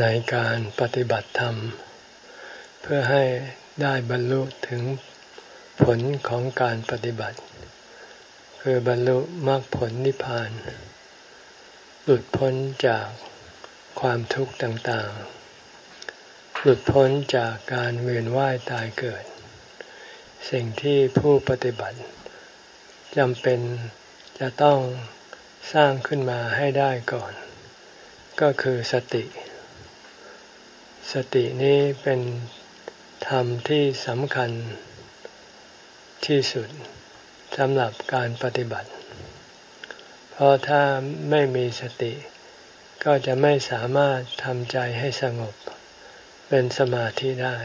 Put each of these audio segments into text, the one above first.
ในการปฏิบัติธรรม เพื่อให้ได้บรรลุถึงผลของการปฏิบัติ คือบรรลุมรรคผลนิพพาน หลุดพ้นจากความทุกข์ต่างๆ หลุดพ้นจากการเวียนว่ายตายเกิด สิ่งที่ผู้ปฏิบัติจำเป็นจะต้องสร้างขึ้นมาให้ได้ก่อน ก็คือสติ สตินี้เป็นธรรมที่สำคัญที่สุดสำหรับการปฏิบัติ เพราะถ้าไม่มีสติ ก็จะไม่สามารถทำใจให้สงบ เป็นสมาธิได้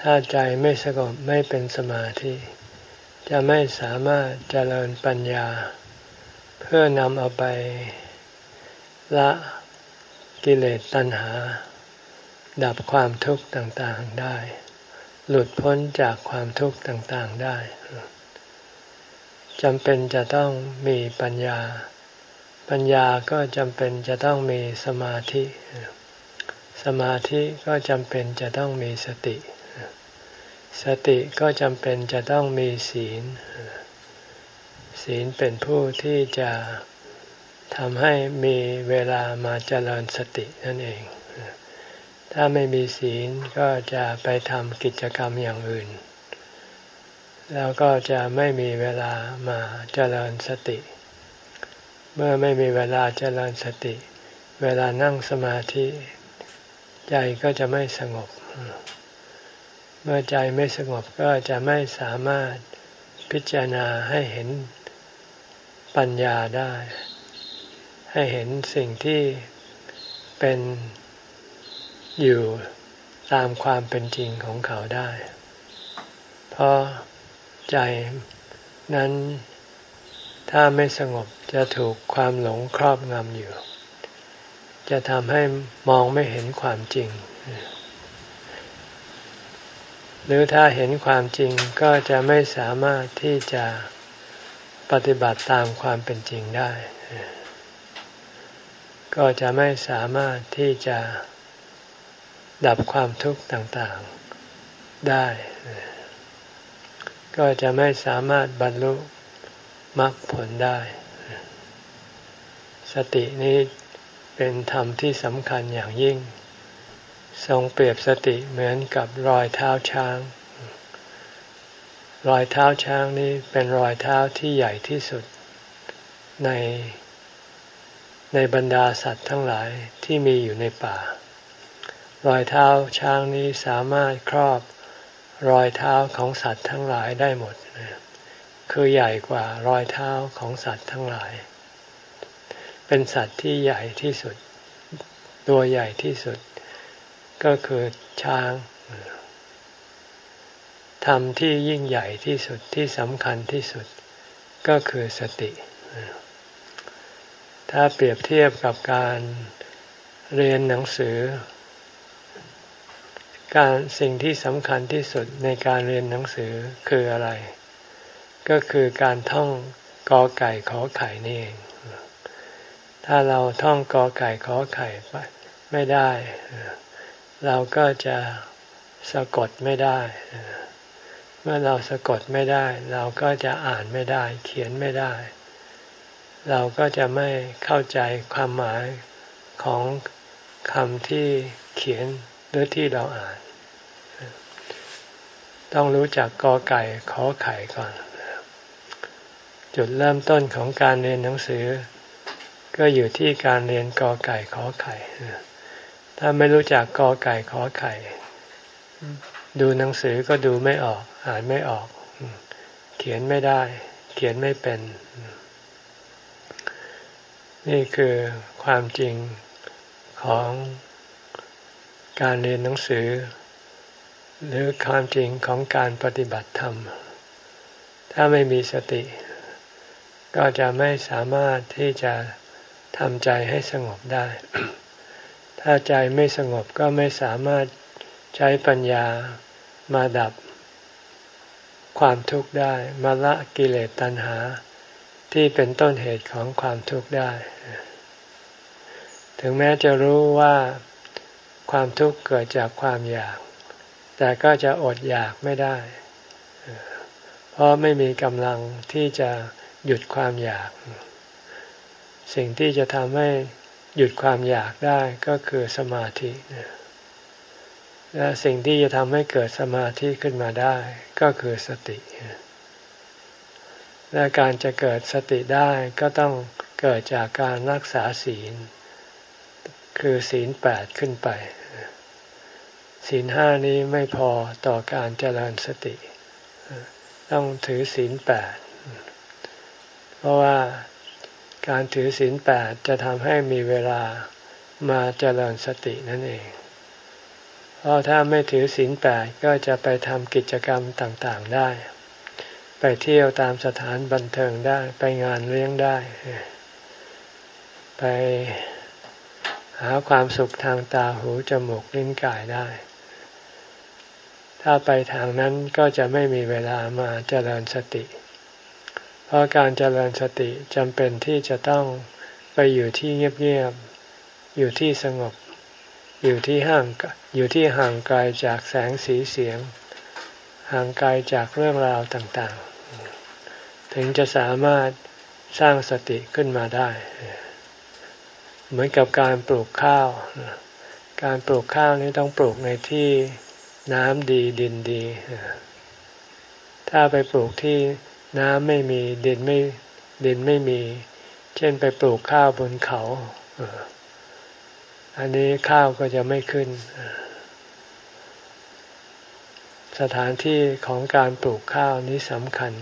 ถ้าใจไม่สงบไม่เป็นสมาธิ จะไม่สามารถเจริญปัญญา เพื่อนำเอาไปละกิเลสตัณหา ดับความทุกข์ต่างๆได้ หลุดพ้นจากความทุกข์ต่างๆได้จำเป็นจะต้องมีปัญญา ปัญญาก็จำเป็นจะต้องมีสมาธิ สมาธิก็จำเป็นจะต้องมีสติ สติก็จำเป็นจะต้องมีศีล ศีลเป็นผู้ที่จะทำให้มีเวลามาเจริญสตินั่นเอง ถ้าไม่มีศีลก็จะไปทำกิจกรรมอย่างอื่น แล้วก็จะไม่มีเวลามาเจริญสติ เมื่อไม่มีเวลาเจริญสติ เวลานั่งสมาธิ ใจก็จะไม่สงบ เมื่อใจไม่สงบก็จะไม่สามารถพิจารณาให้เห็นปัญญาได้ ให้เห็นสิ่งที่เป็น อยู่ตามความเป็นจริงของเขาได้ เพราะใจนั้นถ้าไม่สงบจะถูกความหลงครอบงำอยู่ จะทำให้มองไม่เห็นความจริง หรือถ้าเห็นความจริงก็จะไม่สามารถที่จะปฏิบัติตามความเป็นจริงได้ ก็จะไม่สามารถที่จะ ดับความทุกข์ต่างๆได้ ก็จะไม่สามารถบรรลุมรรคผลได้ สตินี้เป็นธรรมที่สำคัญอย่างยิ่ง ทรงเปรียบสติเหมือนกับรอยเท้าช้าง รอยเท้าช้างนี้เป็นรอยเท้าที่ใหญ่ที่สุด ในในบรรดาสัตว์ทั้งหลายที่มีอยู่ในป่า รอยเท้าช้างนี้สามารถครอบรอยเท้าของสัตว์ทั้งหลายได้หมด คือใหญ่กว่ารอยเท้าของสัตว์ทั้งหลาย เป็นสัตว์ที่ใหญ่ที่สุด ตัวใหญ่ที่สุด ก็คือช้างธรรมที่ยิ่งใหญ่ที่สุดที่สำคัญที่สุด ก็คือสติ ถ้าเปรียบเทียบกับการเรียนหนังสือ การสิ่งที่สำคัญที่สุดในการเรียนหนังสือคืออะไร ก็คือการท่องกอไก่ขอไข่นี่เอง ถ้าเราท่องกอไก่ขอไข่ไม่ได้ เราก็จะสะกดไม่ได้ เมื่อเราสะกดไม่ได้ เราก็จะอ่านไม่ได้ เขียนไม่ได้ เราก็จะไม่เข้าใจความหมายของคำที่เขียนหรือที่เราอ่าน ต้องรู้จักกอไก่ขอไข่ก่อน จุดเริ่มต้นของการเรียนหนังสือ ก็อยู่ที่การเรียนกอไก่ขอไข่ ถ้าไม่รู้จักกอไก่ขอไข่ ดูหนังสือก็ดูไม่ออก อ่านไม่ออก เขียนไม่ได้ เขียนไม่เป็น นี่คือความจริงของการเรียนหนังสือ หรือความจริงของการปฏิบัติธรรม ถ้าไม่มีสติ ก็จะไม่สามารถที่จะทำใจให้สงบได้ ถ้าใจไม่สงบก็ไม่สามารถใช้ปัญญามาดับ ความทุกข์ได้ มาละกิเลสตัณหา ที่เป็นต้นเหตุของความทุกข์ได้ ถึงแม้จะรู้ว่าความทุกข์เกิดจากความอยาก แต่ก็จะอดอยากไม่ได้ เพราะไม่มีกำลังที่จะหยุดความอยาก สิ่งที่จะทำให้หยุดความอยากได้ก็คือสมาธิและสิ่งที่จะทำให้เกิดสมาธิขึ้นมาได้ก็คือสติ และการจะเกิดสติได้ก็ต้องเกิดจากการรักษาศีล คือศีลแปดขึ้นไป ศีลห้านี้ไม่พอต่อการเจริญสติ ต้องถือศีลแปดเพราะว่าการถือศีลแปดจะทำให้มีเวลามาเจริญสตินั่นเอง เพราะถ้าไม่ถือศีลแปดก็จะไปทำกิจกรรมต่างๆได้ ไปเที่ยวตามสถานบันเทิงได้ ไปงานเลี้ยงได้ ไปหาความสุขทางตาหูจมูกลิ้นกายได้ ถ้าไปทางนั้นก็จะไม่มีเวลามาเจริญสติ เพราะการเจริญสติจำเป็นที่จะต้องไปอยู่ที่เงียบๆ อยู่ที่สงบ อยู่ที่ห่างอยู่ที่ห่างไกลจากแสงสีเสียง ห่างไกลจากเรื่องราวต่างๆ ถึงจะสามารถสร้างสติขึ้นมาได้ เหมือนกับการปลูกข้าว การปลูกข้าวนี้ต้องปลูกในที่ น้ำดีดินดี ถ้าไปปลูกที่น้ำไม่มีดินไม่ดินไม่มี เช่นไปปลูกข้าวบนเขา อันนี้ข้าวก็จะไม่ขึ้น สถานที่ของการปลูกข้าวนี้สำคัญ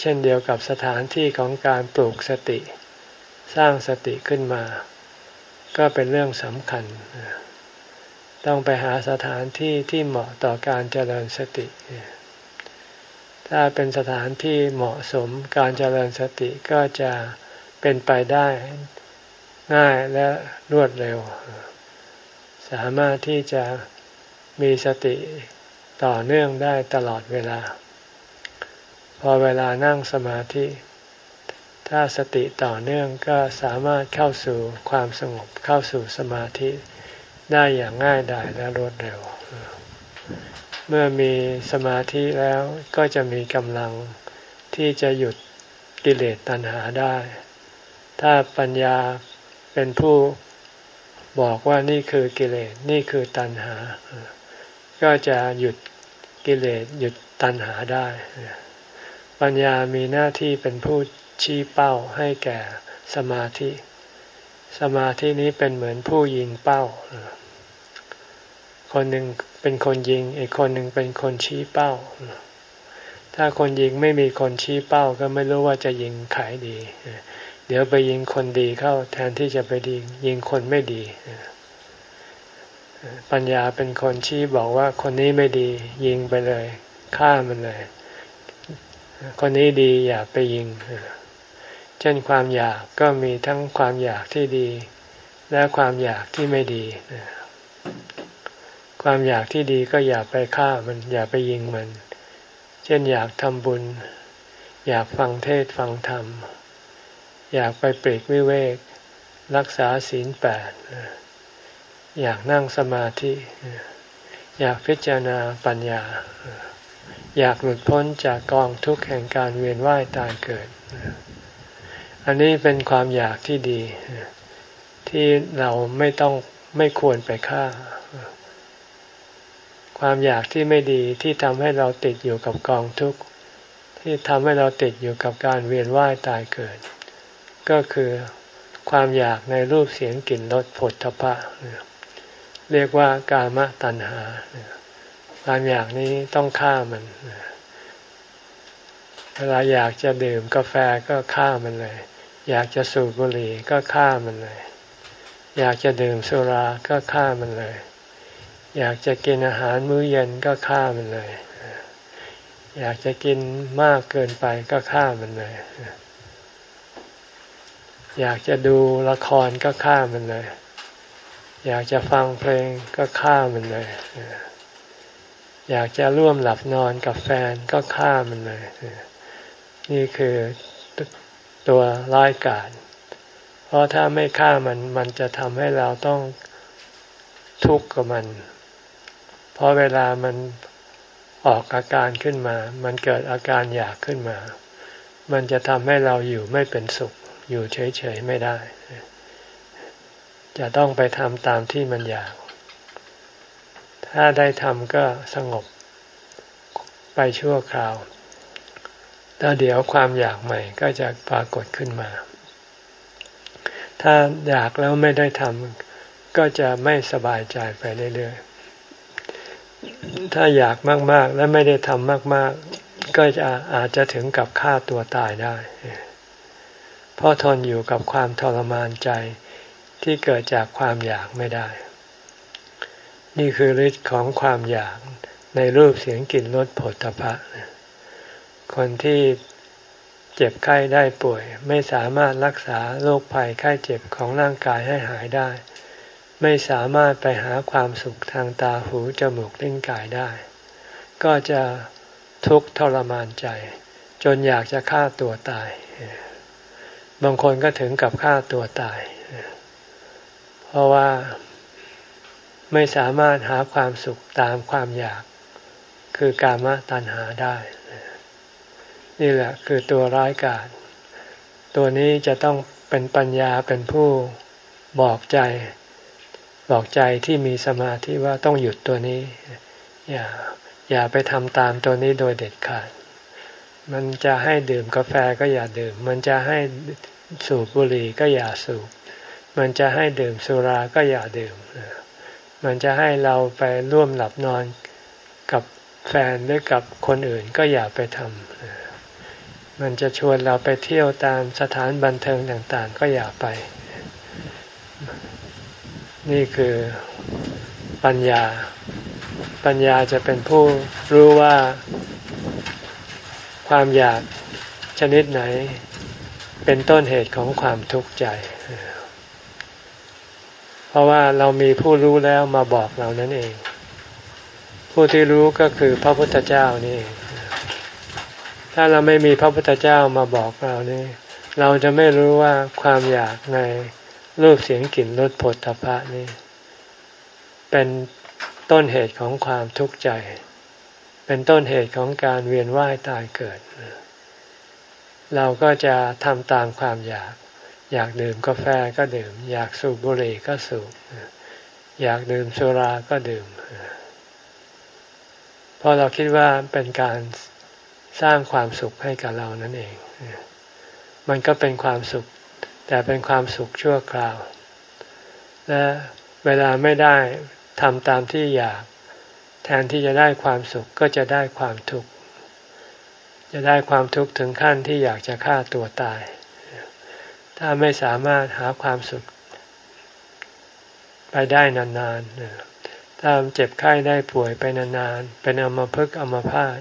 เช่นเดียวกับสถานที่ของการปลูกสติ สร้างสติขึ้นมา ก็เป็นเรื่องสำคัญ ต้องไปหาสถานที่ที่เหมาะต่อการเจริญสติ ถ้าเป็นสถานที่เหมาะสมการเจริญสติก็จะเป็นไปได้ง่ายและรวดเร็ว สามารถที่จะมีสติต่อเนื่องได้ตลอดเวลา พอเวลานั่งสมาธิ ถ้าสติต่อเนื่องก็สามารถเข้าสู่ความสงบเข้าสู่สมาธิ ได้อย่างง่ายดายและรวดเร็ว เมื่อมีสมาธิแล้วก็จะมีกำลังที่จะหยุดกิเลสตัณหาได้ ถ้าปัญญาเป็นผู้บอกว่านี่คือกิเลสนี่คือตัณหา ก็จะหยุดกิเลสหยุดตัณหาได้ ปัญญามีหน้าที่เป็นผู้ชี้เป้าให้แก่สมาธิ สมาธินี้เป็นเหมือนผู้ยิงเป้า คนหนึ่งเป็นคนยิง อีกคนหนึ่งเป็นคนชี้เป้า ถ้าคนยิงไม่มีคนชี้เป้าก็ไม่รู้ว่าจะยิงขายดี เดี๋ยวไปยิงคนดีเข้าแทนที่จะไปดียิงคนไม่ดี ปัญญาเป็นคนชี้บอกว่าคนนี้ไม่ดี ยิงไปเลยฆ่ามันเลย คนนี้ดีอย่าไปยิง เช่นความอยากก็มีทั้งความอยากที่ดี และความอยากที่ไม่ดี ความอยากที่ดีก็อย่าไปฆ่ามันอย่าไปยิงมัน เช่นอยากทำบุญ อยากฟังเทศฟังธรรม อยากไปปรีกวิเวก รักษาศีลแปดอยากนั่งสมาธิ อยากพิจารณาปัญญา อยากหลุดพ้นจากกองทุกข์แห่งการเวียนว่ายตายเกิด อันนี้เป็นความอยากที่ดี ที่เราไม่ต้องไม่ควรไปฆ่า ความอยากที่ไม่ดีที่ทำให้เราติดอยู่กับกองทุกข์ที่ทำให้เราติดอยู่กับการเวียนว่ายตายเกิด ก็คือความอยากในรูปเสียงกลิ่นรสผลทพะ เรียกว่ากามตัณหา ความอยากนี้ต้องฆ่ามันเวลาอยากจะดื่มกาแฟก็ฆ่ามันเลย อยากจะสูบบุหรี่ก็ฆ่ามันเลย อยากจะดื่มสุราก็ฆ่ามันเลย อยากจะกินอาหารมื้อเย็นก็ฆ่ามันเลย อยากจะกินมากเกินไปก็ฆ่ามันเลย อยากจะดูละครก็ฆ่ามันเลย อยากจะฟังเพลงก็ฆ่ามันเลย อยากจะร่วมหลับนอนกับแฟนก็ฆ่ามันเลย นี่คือตัวร้ายกาจเพราะถ้าไม่ฆ่ามันมันจะทำให้เราต้องทุกข์กับมัน ราะเวลามันออกอาการขึ้นมา มันเกิดอาการอยากขึ้นมา มันจะทำให้เราอยู่ไม่เป็นสุข อยู่เฉยๆไม่ได้ จะต้องไปทำตามที่มันอยาก ถ้าได้ทำก็สงบไปชั่วคราว แล้วเดี๋ยวความอยากใหม่ก็จะปรากฏขึ้นมา ถ้าอยากแล้วไม่ได้ทำก็จะไม่สบายใจไปเรื่อยๆ ถ้าอยากมาก ๆ และไม่ได้ทำมาก ๆ ก็จะอาจจะถึงกับฆ่าตัวตายได้ เพราะทนอยู่กับความทรมานใจที่เกิดจากความอยากไม่ได้ นี่คือฤทธิ์ของความอยากในรูปเสียงกลิ่นรสผลตภะคนที่เจ็บไข้ได้ป่วย ไม่สามารถรักษาโรคภัยไข้เจ็บของร่างกายให้หายได้ ไม่สามารถไปหาความสุขทางตาหูจมูกลิ้นกายได้ ก็จะทุกข์ทรมานใจ จนอยากจะฆ่าตัวตาย บางคนก็ถึงกับฆ่าตัวตาย เพราะว่าไม่สามารถหาความสุขตามความอยาก คือกามตัณหาได้ นี่แหละคือตัวร้ายกาจตัวนี้จะต้องเป็นปัญญาเป็นผู้บอกใจ บอกใจที่มีสมาธิว่าต้องหยุดตัวนี้ อย่าอย่าไปทำตามตัวนี้โดยเด็ดขาด มันจะให้ดื่มกาแฟก็อย่าดื่ม มันจะให้สูบบุหรี่ก็อย่าสูบ มันจะให้ดื่มสุราก็อย่าดื่ม มันจะให้เราไปร่วมหลับนอนกับแฟนหรือกับคนอื่นก็อย่าไปทำ มันจะชวนเราไปเที่ยวตามสถานบันเทิงต่างๆ ก็อย่าไป นี่คือปัญญา ปัญญาจะเป็นผู้รู้ว่าความอยากชนิดไหน เป็นต้นเหตุของความทุกข์ใจ เพราะว่าเรามีผู้รู้แล้วมาบอกเรานั่นเอง ผู้ที่รู้ก็คือพระพุทธเจ้านี่ ถ้าเราไม่มีพระพุทธเจ้ามาบอกเรานี่ เราจะไม่รู้ว่าความอยากใน รูปเสียงกลิ่นรสผลตภะนี่เป็นต้นเหตุของความทุกข์ใจ เป็นต้นเหตุของการเวียนว่ายตายเกิด เราก็จะทำตามความอยาก อยากดื่มกาแฟก็ดื่ม อยากสูบบุหรี่ก็สูบ อยากดื่มสุราก็ดื่ม เพราะเราคิดว่าเป็นการสร้างความสุขให้กับเรานั่นเอง มันก็เป็นความสุข แต่เป็นความสุขชั่วคราว และเวลาไม่ได้ทำตามที่อยาก แทนที่จะได้ความสุขก็จะได้ความทุกข์ จะได้ความทุกข์ถึงขั้นที่อยากจะฆ่าตัวตาย ถ้าไม่สามารถหาความสุข ไปได้นานๆ ถ้าเจ็บไข้ได้ป่วยไปนานๆ เป็นอมภพอมภาต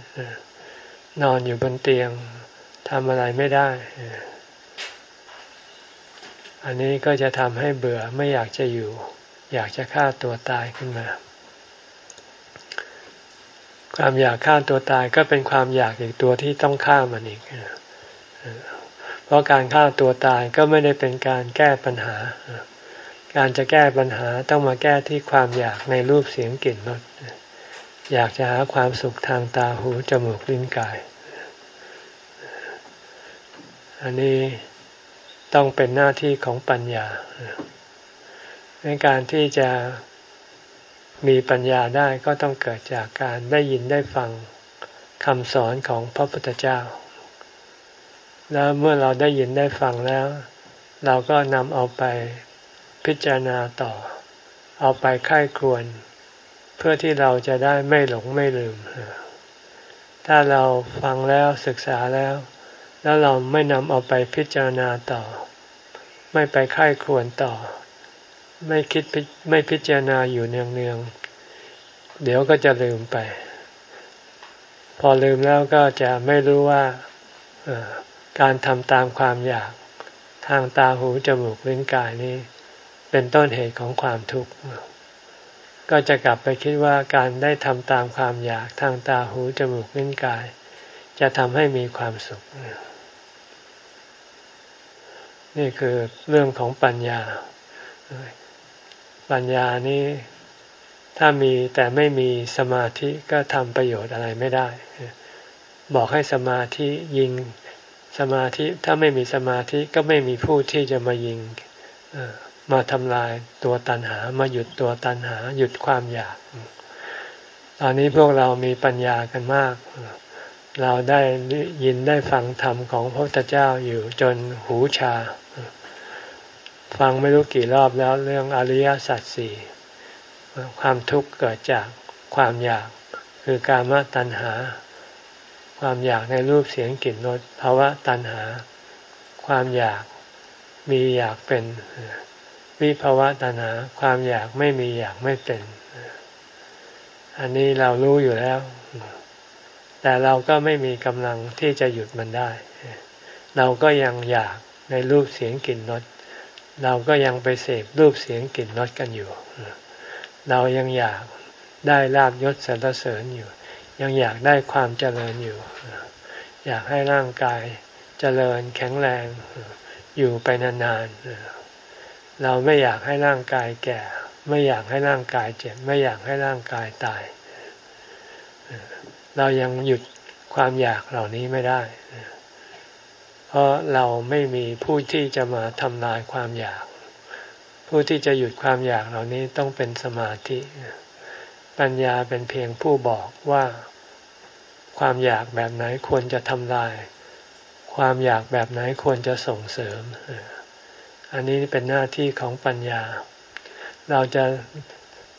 นอนอยู่บนเตียงทำอะไรไม่ได้ อันนี้ก็จะทำให้เบื่อไม่อยากจะอยู่ อยากจะฆ่าตัวตายขึ้นมา ความอยากฆ่าตัวตายก็เป็นความอยากอีกตัวที่ต้องฆ่ามันอีกเพราะการฆ่าตัวตายก็ไม่ได้เป็นการแก้ปัญหา การจะแก้ปัญหาต้องมาแก้ที่ความอยากในรูปเสียงกลิ่นรสอยากจะหาความสุขทางตาหูจมูกลิ้นกาย อันนี้ ต้องเป็นหน้าที่ของปัญญาในการที่จะมีปัญญาได้ก็ต้องเกิดจากการได้ยินได้ฟังคำสอนของพระพุทธเจ้า แล้วเมื่อเราได้ยินได้ฟังแล้ว เราก็นำเอาไปพิจารณาต่อ เอาไปไข้ควร เพื่อที่เราจะได้ไม่หลงไม่ลืม ถ้าเราฟังแล้วศึกษาแล้ว แล้วเราไม่นำเอาไปพิจารณาต่อ ไม่ไปค่ายควรต่อ ไม่คิดไม่พิจารณาอยู่เนืองๆ เดี๋ยวก็จะลืมไป พอลืมแล้วก็จะไม่รู้ว่าการทำตามความอยากทางตาหูจมูกลิ้นกายนี้ เป็นต้นเหตุของความทุกข์ก็จะกลับไปคิดว่าการได้ทำตามความอยากทางตาหูจมูกลิ้นกาย จะทำให้มีความสุข นี่คือเรื่องของปัญญา ปัญญานี้ถ้ามีแต่ไม่มีสมาธิก็ทำประโยชน์อะไรไม่ได้ บอกให้สมาธิยิงสมาธิถ้าไม่มีสมาธิก็ไม่มีผู้ที่จะมายิงมาทำลายตัวตันหา มาหยุดตัวตันหา หยุดความอยาก ตอนนี้พวกเรามีปัญญากันมาก เราได้ยินได้ฟังธรรมของพระพุทธเจ้าอยู่จนหูชา ฟังไม่รู้กี่รอบแล้วเรื่องอริยสัจสี่ความทุกข์เกิดจากความอยากคือการมตัณหา ความอยากในรูปเสียงกลิ่นรสภาวะตัณหา ความอยากมีอยากเป็นวิภาวะตัณหา ความอยากไม่มีอยากไม่เป็น อันนี้เรารู้อยู่แล้ว แต่เราก็ไม่มีกำลังที่จะหยุดมันได้ เราก็ยังอยากในรูปเสียงกลิ่นรสเราก็ยังไปเสพรูปเสียงกลิ่นรสกันอยู่ เรายังอยากได้ลาบยศสรรเสริญอยู่ ยังอยากได้ความเจริญอยู่ อยากให้ร่างกายเจริญแข็งแรงอยู่ไปนานๆ เราไม่อยากให้ร่างกายแก่ ไม่อยากให้ร่างกายเจ็บ ไม่อยากให้ร่างกายตาย เรายังหยุดความอยากเหล่านี้ไม่ได้ เพราะเราไม่มีผู้ที่จะมาทำลายความอยาก ผู้ที่จะหยุดความอยากเหล่านี้ต้องเป็นสมาธิ ปัญญาเป็นเพียงผู้บอกว่าความอยากแบบไหนควรจะทำลาย ความอยากแบบไหนควรจะส่งเสริม อันนี้เป็นหน้าที่ของปัญญา เราจะ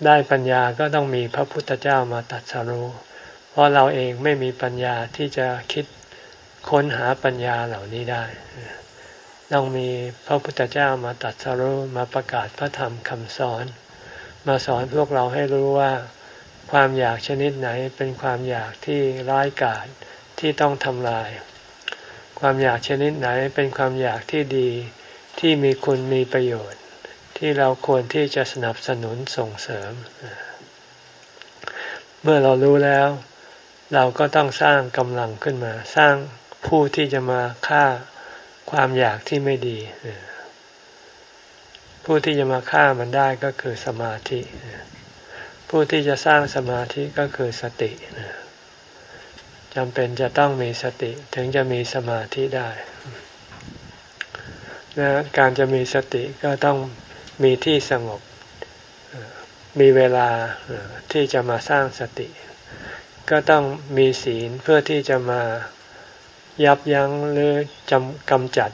ได้ปัญญาก็ต้องมีพระพุทธเจ้ามาตัดสรู้ ราะเราเองไม่มีปัญญาที่จะคิดค้นหาปัญญาเหล่านี้ได้ ต้องมีพระพุทธเจ้ามาตัดสรุมาประกาศพระธรรมคำสอน มาสอนพวกเราให้รู้ว่าความอยากชนิดไหนเป็นความอยากที่ร้ายกาจที่ต้องทำลาย ความอยากชนิดไหนเป็นความอยากที่ดีที่มีคุณมีประโยชน์ ที่เราควรที่จะสนับสนุนส่งเสริม เมื่อเรารู้แล้ว เราก็ต้องสร้างกำลังขึ้นมา สร้างผู้ที่จะมาฆ่าความอยากที่ไม่ดี ผู้ที่จะมาฆ่ามันได้ก็คือสมาธิ ผู้ที่จะสร้างสมาธิก็คือสติจำเป็นจะต้องมีสติถึงจะมีสมาธิได้นะการจะมีสติก็ต้องมีที่สงบ มีเวลาที่จะมาสร้างสติ ก็ต้องมีศีลเพื่อที่จะมายับยั้งหรือจำกำจัด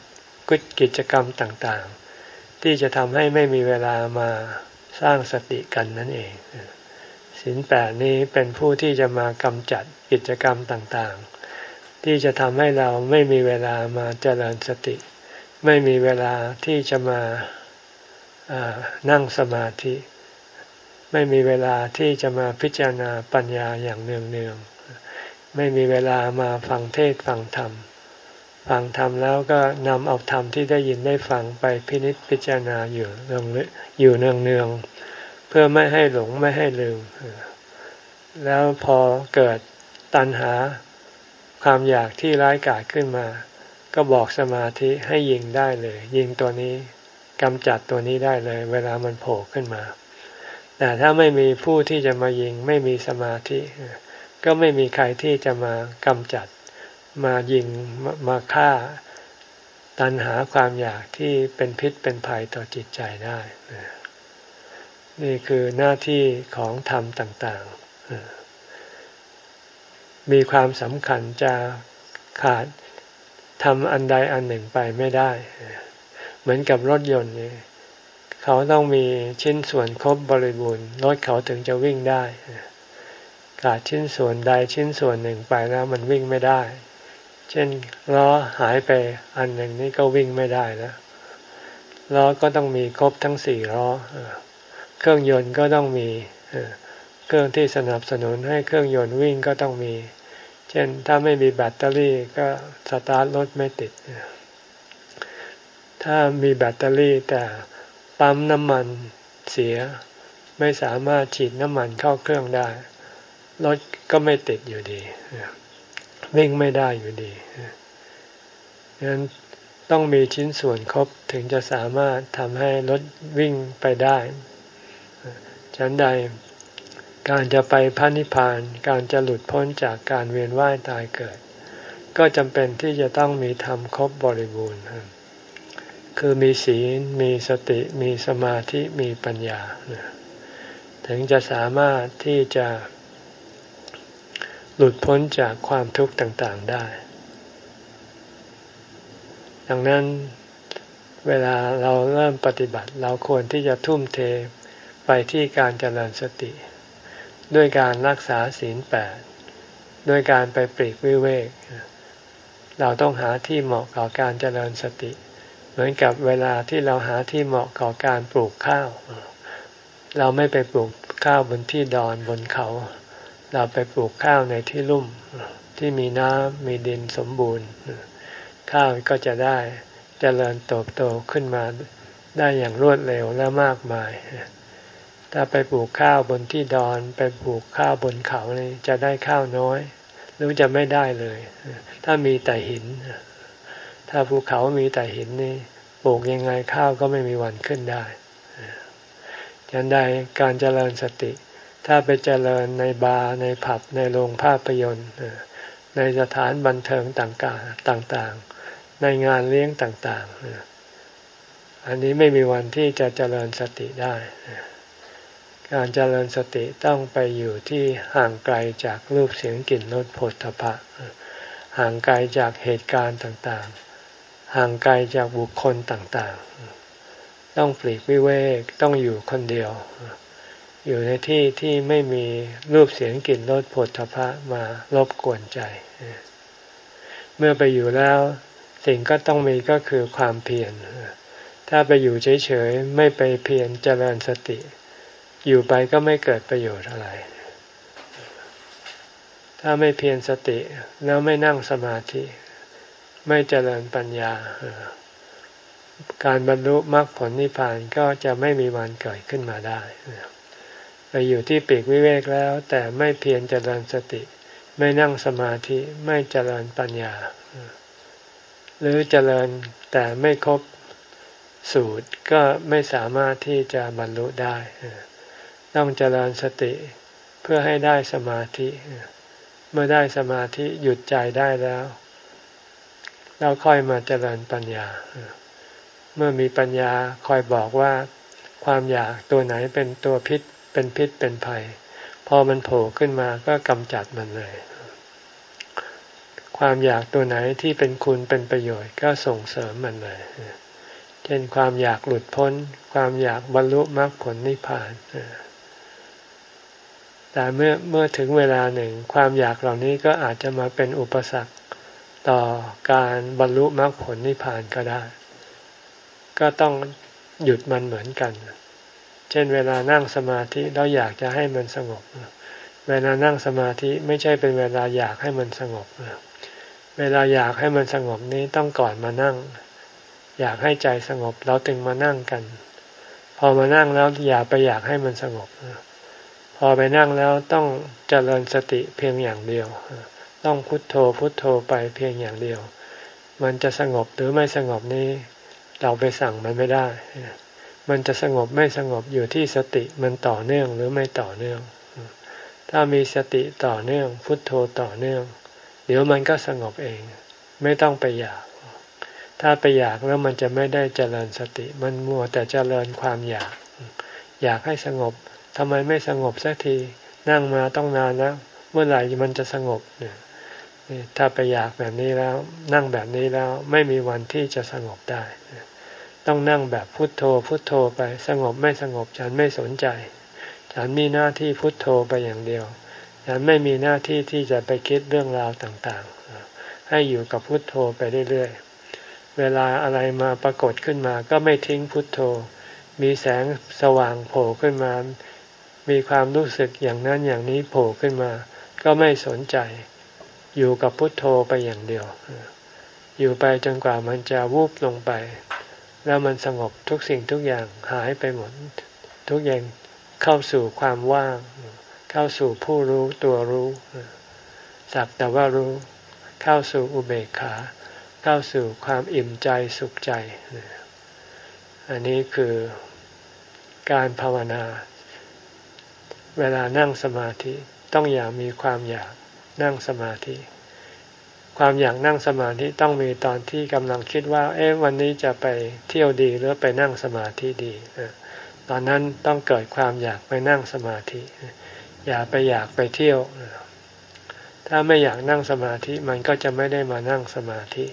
กิจกรรมต่างๆ ที่จะทำให้ไม่มีเวลามาสร้างสติกันนั่นเองศีลแปดนี้เป็นผู้ที่จะมากำจัดกิจกรรมต่างๆ ที่จะทำให้เราไม่มีเวลามาเจริญสติ ไม่มีเวลาที่จะมานั่งสมาธิ ไม่มีเวลาที่จะมาพิจารณาปัญญาอย่างเนืองๆไม่มีเวลามาฟังเทศฟังธรรม ฟังธรรมแล้วก็นำเอาธรรมที่ได้ยินได้ฟังไปพินิจพิจารณาอยู่เนืองอยู่เนืองเนืองเพื่อไม่ให้หลงไม่ให้ลืม แล้วพอเกิดตัณหาความอยากที่ร้ายกาจขึ้นมา ก็บอกสมาธิให้ยิงได้เลย ยิงตัวนี้กำจัดตัวนี้ได้เลย เวลามันโผล่ขึ้นมา แต่ถ้าไม่มีผู้ที่จะมายิง ไม่มีสมาธิ ก็ไม่มีใครที่จะมากำจัด มายิงมาฆ่า ตันหาความอยากที่เป็นพิษเป็นภัยต่อจิตใจได้ นี่คือหน้าที่ของธรรมต่าง ๆ มีความสำคัญจะขาดทำอันใดอันหนึ่งไปไม่ได้ เหมือนกับรถยนต์นี่ เขาต้องมีชิ้นส่วนครบบริบูรณ์รถเขาถึงจะวิ่งได้ขาดชิ้นส่วนใดชิ้นส่วนหนึ่งไปแล้วมันวิ่งไม่ได้ เช่นล้อหายไปอันหนึ่งนี่ก็วิ่งไม่ได้แล้วล้อก็ต้องมีครบทั้งสี่ล้อเครื่องยนต์ก็ต้องมีเครื่องที่สนับสนุนให้เครื่องยนต์วิ่งก็ต้องมี เช่นถ้าไม่มีแบตเตอรี่ก็สตาร์ทรถไม่ติด ถ้ามีแบตเตอรี่แต่ ปั๊มน้ำมันเสีย ไม่สามารถฉีดน้ำมันเข้าเครื่องได้ รถก็ไม่ติดอยู่ดี วิ่งไม่ได้อยู่ดีดังนั้นต้องมีชิ้นส่วนครบถึงจะสามารถทำให้รถวิ่งไปได้ฉันใดการจะไปพระนิพพาน การจะหลุดพ้นจากการเวียนว่ายตายเกิด ก็จำเป็นที่จะต้องมีธรรมครบบริบูรณ์ คือมีศีล มีสติ มีสมาธิ มีปัญญา ถึงจะสามารถที่จะหลุดพ้นจากความทุกข์ต่างๆได้ ดังนั้นเวลาเราเริ่มปฏิบัติ เราควรที่จะทุ่มเทไปที่การเจริญสติ ด้วยการรักษาศีลแปดด้วยการไปปรีกวิเวก เราต้องหาที่เหมาะกับการเจริญสติ เหมือนกับเวลาที่เราหาที่เหมาะกับการปลูกข้าว เราไม่ไปปลูกข้าวบนที่ดอนบนเขา เราไปปลูกข้าวในที่ลุ่มที่มีน้ำมีดินสมบูรณ์ ข้าวก็จะได้เจริญโตโตขึ้นมาได้อย่างรวดเร็วและมากมาย ถ้าไปปลูกข้าวบนที่ดอนไปปลูกข้าวบนเขานี่จะได้ข้าวน้อย หรือจะไม่ได้เลย ถ้ามีแต่หิน ถ้าภูเขามีแต่หินนี่ปลูกยังไงข้าวก็ไม่มีวันขึ้นได้ฉันใดการเจริญสติ ถ้าไปเจริญในบาร์ในผับในโรงภาพยนตร์ในสถานบันเทิงต่างๆต่างๆ ในงานเลี้ยงต่างๆ อันนี้ไม่มีวันที่จะเจริญสติได้ การเจริญสติต้องไปอยู่ที่ห่างไกลจากรูปเสียงกลิ่นรสผลทพะห่างไกลจากเหตุการณ์ต่างๆ ห่างไกลจากบุคคลต่างๆ ต้องปลีกวิเวกต้องอยู่คนเดียว อยู่ในที่ที่ไม่มีรูปเสียงกลิ่นรสผลทพะมารบกวนใจ เมื่อไปอยู่แล้วสิ่งก็ต้องมีก็คือความเพียรถ้าไปอยู่เฉยๆ ไม่ไปเพียรเจริญสติ อยู่ไปก็ไม่เกิดประโยชน์อะไร ถ้าไม่เพียรสติแล้วไม่นั่งสมาธิ ไม่เจริญปัญญา การบรรลุมรรคผลนิพพานก็จะไม่มีวันเกิดขึ้นมาได้ไปอยู่ที่ปีกวิเวกแล้ว แต่ไม่เพียรเจริญสติ ไม่นั่งสมาธิไม่เจริญปัญญา หรือเจริญแต่ไม่ครบสูตรก็ไม่สามารถที่จะบรรลุได้ ต้องเจริญสติเพื่อให้ได้สมาธิ เมื่อได้สมาธิหยุดใจได้แล้ว เราค่อยมาเจริญปัญญา เมื่อมีปัญญาคอยบอกว่าความอยากตัวไหนเป็นตัวพิษเป็นพิษเป็นภัย พอมันโผล่ขึ้นมาก็กำจัดมันเลย ความอยากตัวไหนที่เป็นคุณเป็นประโยชน์ก็ส่งเสริมมันเลย เช่นความอยากหลุดพ้น ความอยากบรรลุมรรคผลนิพพานแต่เมื่อเมื่อถึงเวลาหนึ่ง ความอยากเหล่านี้ก็อาจจะมาเป็นอุปสรรค ต่อการบรรลุมรรคผลนิพพานก็ได้ ก็ต้องหยุดมันเหมือนกัน เช่นเวลานั่งสมาธิเราอยากจะให้มันสงบ เวลานั่งสมาธิไม่ใช่เป็นเวลาอยากให้มันสงบ เวลาอยากให้มันสงบนี้ต้องก่อนมานั่ง อยากให้ใจสงบเราถึงมานั่งกัน พอมานั่งแล้วอย่าไปอยากให้มันสงบ พอไปนั่งแล้วต้องเจริญสติเพียงอย่างเดียว ต้องพุทโธพุทโธไปเพียงอย่างเดียว มันจะสงบหรือไม่สงบนี้ เราไปสั่งมันไม่ได้ มันจะสงบไม่สงบอยู่ที่สติมันต่อเนื่องหรือไม่ต่อเนื่อง ถ้ามีสติต่อเนื่อง พุทโธต่อเนื่อง เดี๋ยวมันก็สงบเอง ไม่ต้องไปอยาก ถ้าไปอยากแล้วมันจะไม่ได้เจริญสติ มันมัวแต่เจริญความอยาก อยากให้สงบทำไมไม่สงบสักที นั่งมาต้องนานแล้วเมื่อไหร่มันจะสงบเนี่ย ถ้าไปอยากแบบนี้แล้ว นั่งแบบนี้แล้วไม่มีวันที่จะสงบได้ ต้องนั่งแบบพุทโธ พุทโธไปสงบไม่สงบฉันไม่สนใจ ฉันมีหน้าที่พุทโธไปอย่างเดียว ฉันไม่มีหน้าที่ที่จะไปคิดเรื่องราวต่างๆ ให้อยู่กับพุทโธไปเรื่อยๆ เวลาอะไรมาปรากฏขึ้นมาก็ไม่ทิ้งพุทโธ มีแสงสว่างโผล่ขึ้นมา มีความรู้สึกอย่างนั้นอย่างนี้โผล่ขึ้นมา ก็ไม่สนใจ อยู่กับพุทโธไปอย่างเดียว อยู่ไปจนกว่ามันจะวูบลงไป แล้วมันสงบทุกสิ่งทุกอย่างหายไปหมด ทุกอย่างเข้าสู่ความว่าง เข้าสู่ผู้รู้ตัวรู้สักแต่ว่ารู้ เข้าสู่อุเบกขา เข้าสู่ความอิ่มใจสุขใจ อันนี้คือการภาวนา เวลานั่งสมาธิต้องอย่ามีความอยาก นั่งสมาธิ ความอยากนั่งสมาธิต้องมีตอนที่กำลังคิดว่า เอ๊ะวันนี้จะไปเที่ยวดีหรือไปนั่งสมาธิดีตอนนั้นต้องเกิดความอยากไปนั่งสมาธิ อย่าไปอยากไปเที่ยว ถ้าไม่อยากนั่งสมาธิมันก็จะไม่ได้มานั่งสมาธิ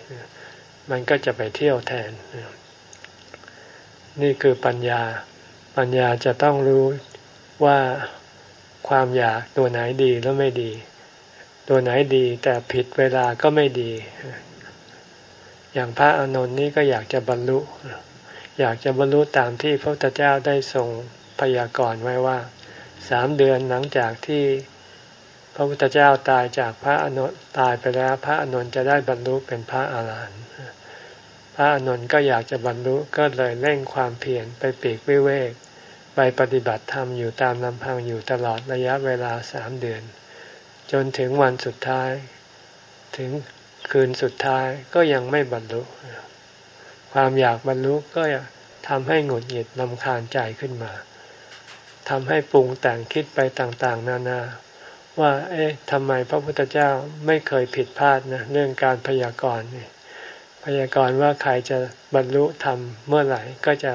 มันก็จะไปเที่ยวแทน นี่คือปัญญา ปัญญาจะต้องรู้ว่าความอยากตัวไหนดีแล้วไม่ดี ตัวไหนดีแต่ผิดเวลาก็ไม่ดี อย่างพระอานนท์นี่ก็อยากจะบรรลุ อยากจะบรรลุตามที่พระพุทธเจ้าได้ทรงพยากรณ์ไว้ว่าสามเดือนหลังจากที่พระพุทธเจ้าตายจากพระอนุตายไปแล้ว พระอนุนจะได้บรรลุเป็นพระอาหารหันต์พระอนุนก็อยากจะบรรลุก็เลยเร่งความเพียรไปปีกวิเวกไปปฏิบัติธรรมอยู่ตามลำพังอยู่ตลอดระยะเวลาสามเดือน จนถึงวันสุดท้าย ถึงคืนสุดท้ายก็ยังไม่บรรลุ ความอยากบรรลุก็ทำให้หงุดหงิดลำคาญใจขึ้นมาทำให้ปรุงแต่งคิดไปต่างๆ นานาว่า เอ๊ะทำไมพระพุทธเจ้าไม่เคยผิดพลาดนะเรื่องการพยากรณ์นี่พยากรณ์ว่าใครจะบรรลุธรรมเมื่อไหร่ก็จะ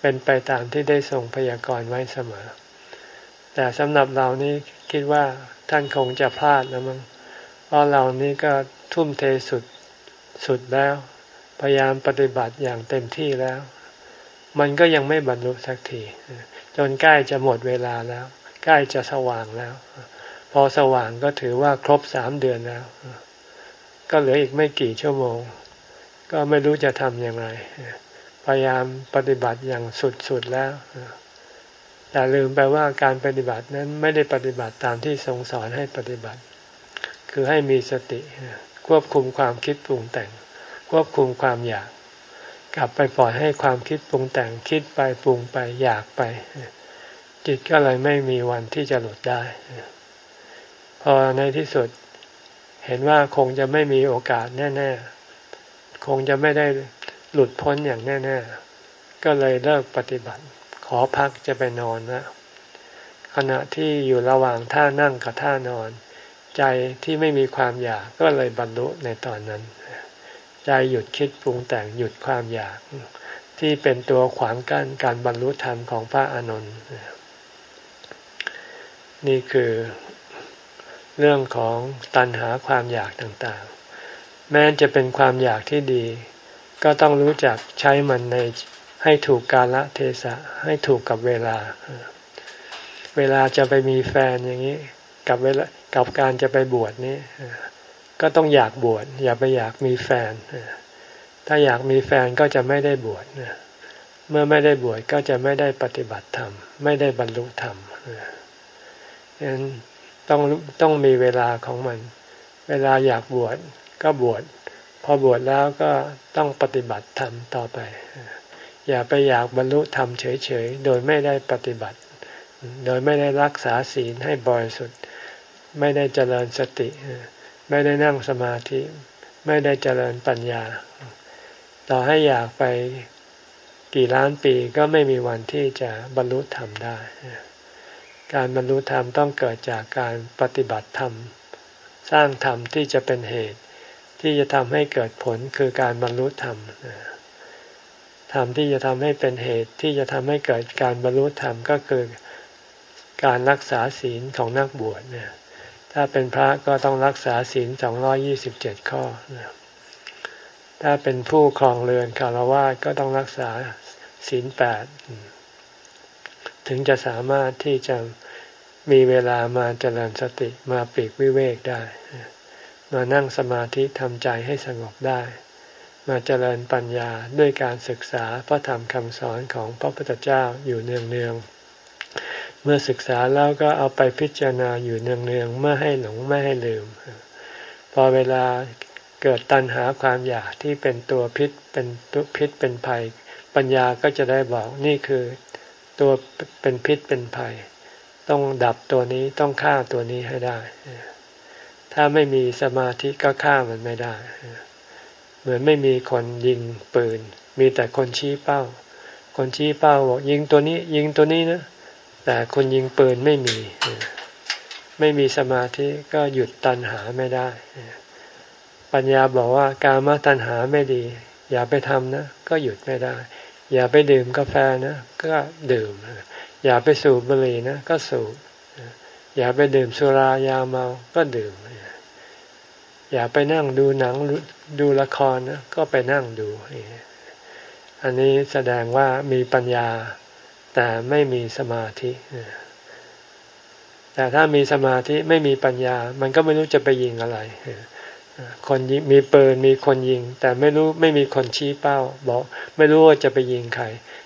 เป็นไปตามที่ได้ส่งพยากรณ์ไว้เสมอ แต่สำหรับเรานี่คิดว่า ท่านคงจะพลาดแล้วมั้งเพราะเรานี่ก็ทุ่มเทสุดสุดแล้ว พยายามปฏิบัติอย่างเต็มที่แล้ว มันก็ยังไม่บรรลุสักที จนใกล้จะหมดเวลาแล้ว ใกล้จะสว่างแล้ว พอสว่างก็ถือว่าครบสามเดือนแล้ว ก็เหลืออีกไม่กี่ชั่วโมง ก็ไม่รู้จะทำอย่างไร พยายามปฏิบัติอย่างสุดๆแล้ว แต่ลืมไปว่าการปฏิบัตินั้นไม่ได้ปฏิบัติตามที่ทรงสอนให้ปฏิบัติ คือให้มีสติ ควบคุมความคิดปรุงแต่ง ควบคุมความอยาก กลับไปปล่อยให้ความคิดปรุงแต่งคิดไปปรุงไปอยากไป จิตก็เลยไม่มีวันที่จะหลุดได้ พอในที่สุด เห็นว่าคงจะไม่มีโอกาสแน่ ๆ คงจะไม่ได้หลุดพ้นอย่างแน่ ๆ ก็เลยเลิกปฏิบัติ ขอพักจะไปนอนนะขณะที่อยู่ระหว่างท่านั่งกับท่านอน ใจที่ไม่มีความอยากก็เลยบรรลุในตอนนั้น ใจหยุดคิดปรุงแต่งหยุดความอยาก ที่เป็นตัวขวางกั้นการบรรลุธรรมของพระอานนท์นี่คือเรื่องของตัณหาความอยากต่างๆ แม้จะเป็นความอยากที่ดี ก็ต้องรู้จักใช้มันใน ให้ถูกกาลเทศะ ให้ถูกกับเวลา เวลาจะไปมีแฟนอย่างนี้ กับเวลากับการจะไปบวชนี้ก็ต้องอยากบวชอย่าไปอยากมีแฟน ถ้าอยากมีแฟนก็จะไม่ได้บวชเมื่อไม่ได้บวชก็จะไม่ได้ปฏิบัติธรรม ไม่ได้บรรลุธรรมฉะนั้นต้องต้องมีเวลาของมัน เวลาอยากบวชก็บวชพอบวชแล้วก็ต้องปฏิบัติธรรมต่อไป อย่าไปอยากบรรลุธรรมเฉยๆ โดยไม่ได้ปฏิบัติ โดยไม่ได้รักษาศีลให้บริสุทธิ์ ไม่ได้เจริญสติ ไม่ได้นั่งสมาธิ ไม่ได้เจริญปัญญา ต่อให้อยากไปกี่ล้านปีก็ไม่มีวันที่จะบรรลุธรรมได้ การบรรลุธรรมต้องเกิดจากการปฏิบัติธรรม สร้างธรรมที่จะเป็นเหตุ ที่จะทำให้เกิดผลคือการบรรลุธรรม ธรรมที่จะทำให้เป็นเหตุที่จะทำให้เกิดการบรรลุธรรมก็คือการรักษาศีลของนักบวชเนี่ยถ้าเป็นพระก็ต้องรักษาศีลสองร้อยี่สิบเจ็ดข้อ ถ้าเป็นผู้ครองเรือนคารวะก็ต้องรักษาศีลแปด ถึงจะสามารถที่จะมีเวลามาเจริญสติมาปีกวิเวกได้ มานั่งสมาธิทำใจให้สงบได้ มาเจริญปัญญาด้วยการศึกษาพระธรรมคำสอนของพระพุทธเจ้าอยู่เนืองๆเมื่อศึกษาแล้วก็เอาไปพิจารณาอยู่เนืองๆไม่ให้หลงไม่ให้ลืม พอเวลาเกิดตัณหาความอยากที่เป็นตัวพิษเป็นตัวพิษเป็นภัย ปัญญาก็จะได้บอกนี่คือตัวเป็นพิษเป็นภัย ต้องดับตัวนี้ต้องฆ่าตัวนี้ให้ได้ ถ้าไม่มีสมาธิก็ฆ่ามันไม่ได้ เหมือนไม่มีคนยิงปืน มีแต่คนชี้เป้า คนชี้เป้าบอกยิงตัวนี้ ยิงตัวนี้นะ แต่คนยิงปืนไม่มี ไม่มีสมาธิก็หยุดตัณหาไม่ได้ ปัญญาบอกว่าการมาตัณหาไม่ดี อย่าไปทำนะ ก็หยุดไม่ได้ อย่าไปดื่มกาแฟนะ ก็ดื่ม อย่าไปสูบบุหรี่นะ ก็สูบ อย่าไปดื่มสุรายาเมา ก็ดื่ม อย่าไปนั่งดูหนังดูละครนะก็ไปนั่งดู อันนี้แสดงว่ามีปัญญา แต่ไม่มีสมาธิแต่ถ้ามีสมาธิไม่มีปัญญา มันก็ไม่รู้จะไปยิงอะไรคนยิงมีปืนมีคนยิง แต่ไม่รู้ไม่มีคนชี้เป้า บอก ไม่รู้ว่าจะไปยิงใคร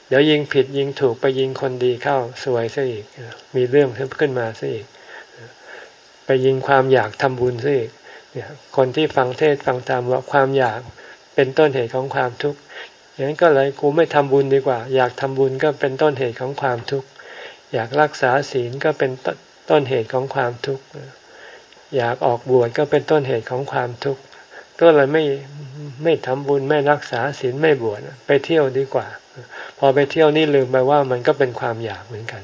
เดี๋ยวยิงผิดยิงถูกไปยิงคนดีเข้าสวยซะอีก มีเรื่องขึ้นมาซะอีก ไปยิงความอยากทำบุญซะอีก คนที่ฟังเทศฟังธรรมว่าความอยากเป็นต้นเหตุของความทุกข์อย่างนั้นก็เลยกูไม่ทำบุญดีกว่า อยากทำบุญก็เป็นต้นเหตุของความทุกข์อยากรักษาศีลก็เป็นต้นเหตุของความทุกข์อยากออกบวชก็เป็นต้นเหตุของความทุกข์ก็เลยไม่ไม่ทำบุญไม่รักษาศีลไม่บวชไปเที่ยวดีกว่า พอไปเที่ยวนี่ลืมไปว่ามันก็เป็นความอยากเหมือนกัน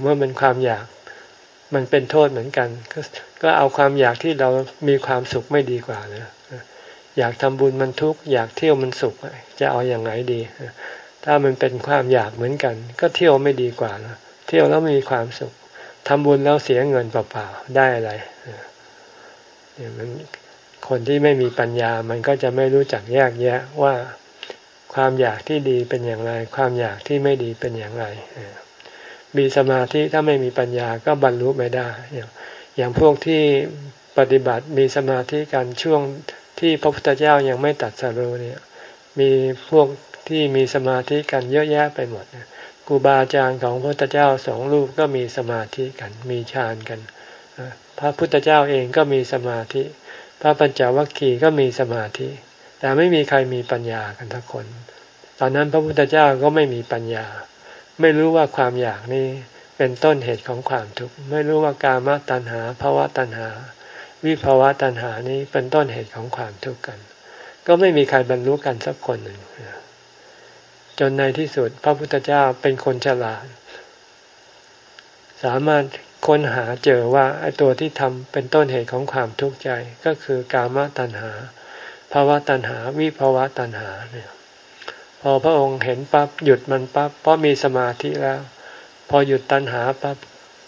เมื่อเป็นความอยาก มันเป็นโทษเหมือนกันก็เอาความอยากที่เรามีความสุขไม่ดีกว่านะอยากทำบุญมันทุกข์อยากเที่ยวมันสุขจะเอาอย่างไงดี ถ้ามันเป็นความอยากเหมือนกัน ก็เที่ยวไม่ดีกว่านะเที่ยวแล้วมีความสุขทำบุญแล้วเสียเงินเปล่าๆได้อะไรเนี่ยมันคนที่ไม่มีปัญญา มันก็จะไม่รู้จักแยกแยะว่าความอยากที่ดีเป็นอย่างไร ความอยากที่ไม่ดีเป็นอย่างไร มีสมาธิถ้าไม่มีปัญญาก็บรรลุไม่ได้ อย่างพวกที่ปฏิบัติมีสมาธิกันช่วงที่พระพุทธเจ้ายังไม่ตัดสรุเนี่ยมีพวกที่มีสมาธิกันเยอะแยะไปหมดครูบาอาจารย์ของพระพุทธเจ้าสองรูปก็มีสมาธิกันมีฌานกัน พระพุทธเจ้าเองก็มีสมาธิ พระปัญจวัคคีย์ก็มีสมาธิ แต่ไม่มีใครมีปัญญากันทุกคน ตอนนั้นพระพุทธเจ้าก็ไม่มีปัญญา ไม่รู้ว่าความอยากนี้เป็นต้นเหตุของความทุกข์ไม่รู้ว่ากามตัณหาภาวะตัณหา วิภาวะตัณหานี้เป็นต้นเหตุของความทุกข์กัน ก็ไม่มีใครบรรลุกันสักคนหนึ่งจนในที่สุดพระพุทธเจ้าเป็นคนฉลาด สามารถค้นหาเจอว่าไอ้ตัวที่ทำเป็นต้นเหตุของความทุกข์ใจก็คือกามตัณหาภาวะตัณหา วิภาวะตัณหาเนี่ย พอพระองค์เห็นปั๊บหยุดมันปั๊บเพราะมีสมาธิแล้ว พอหยุดตัณหาปั๊บ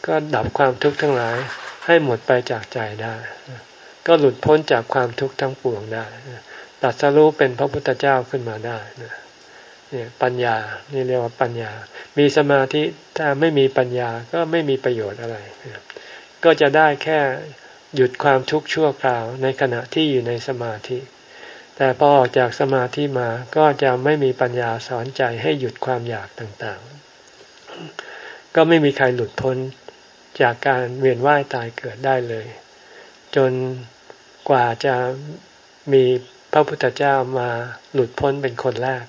ก็ดับความทุกข์ทั้งหลายให้หมดไปจากใจได้ ก็หลุดพ้นจากความทุกข์ทั้งปวงได้ตัดสรู้เป็นพระพุทธเจ้าขึ้นมาได้เนี่ยปัญญานี่เรียกว่าปัญญา มีสมาธิถ้าไม่มีปัญญาก็ไม่มีประโยชน์อะไร ก็จะได้แค่หยุดความทุกข์ชั่วคราวในขณะที่อยู่ในสมาธิ แต่พอออกจากสมาธิมาก็จะไม่มีปัญญาสอนใจให้หยุดความอยากต่างๆ ก็ไม่มีใครหลุดพ้นจากการเวียนว่ายตายเกิดได้เลย จนกว่าจะมีพระพุทธเจ้ามาหลุดพ้นเป็นคนแรก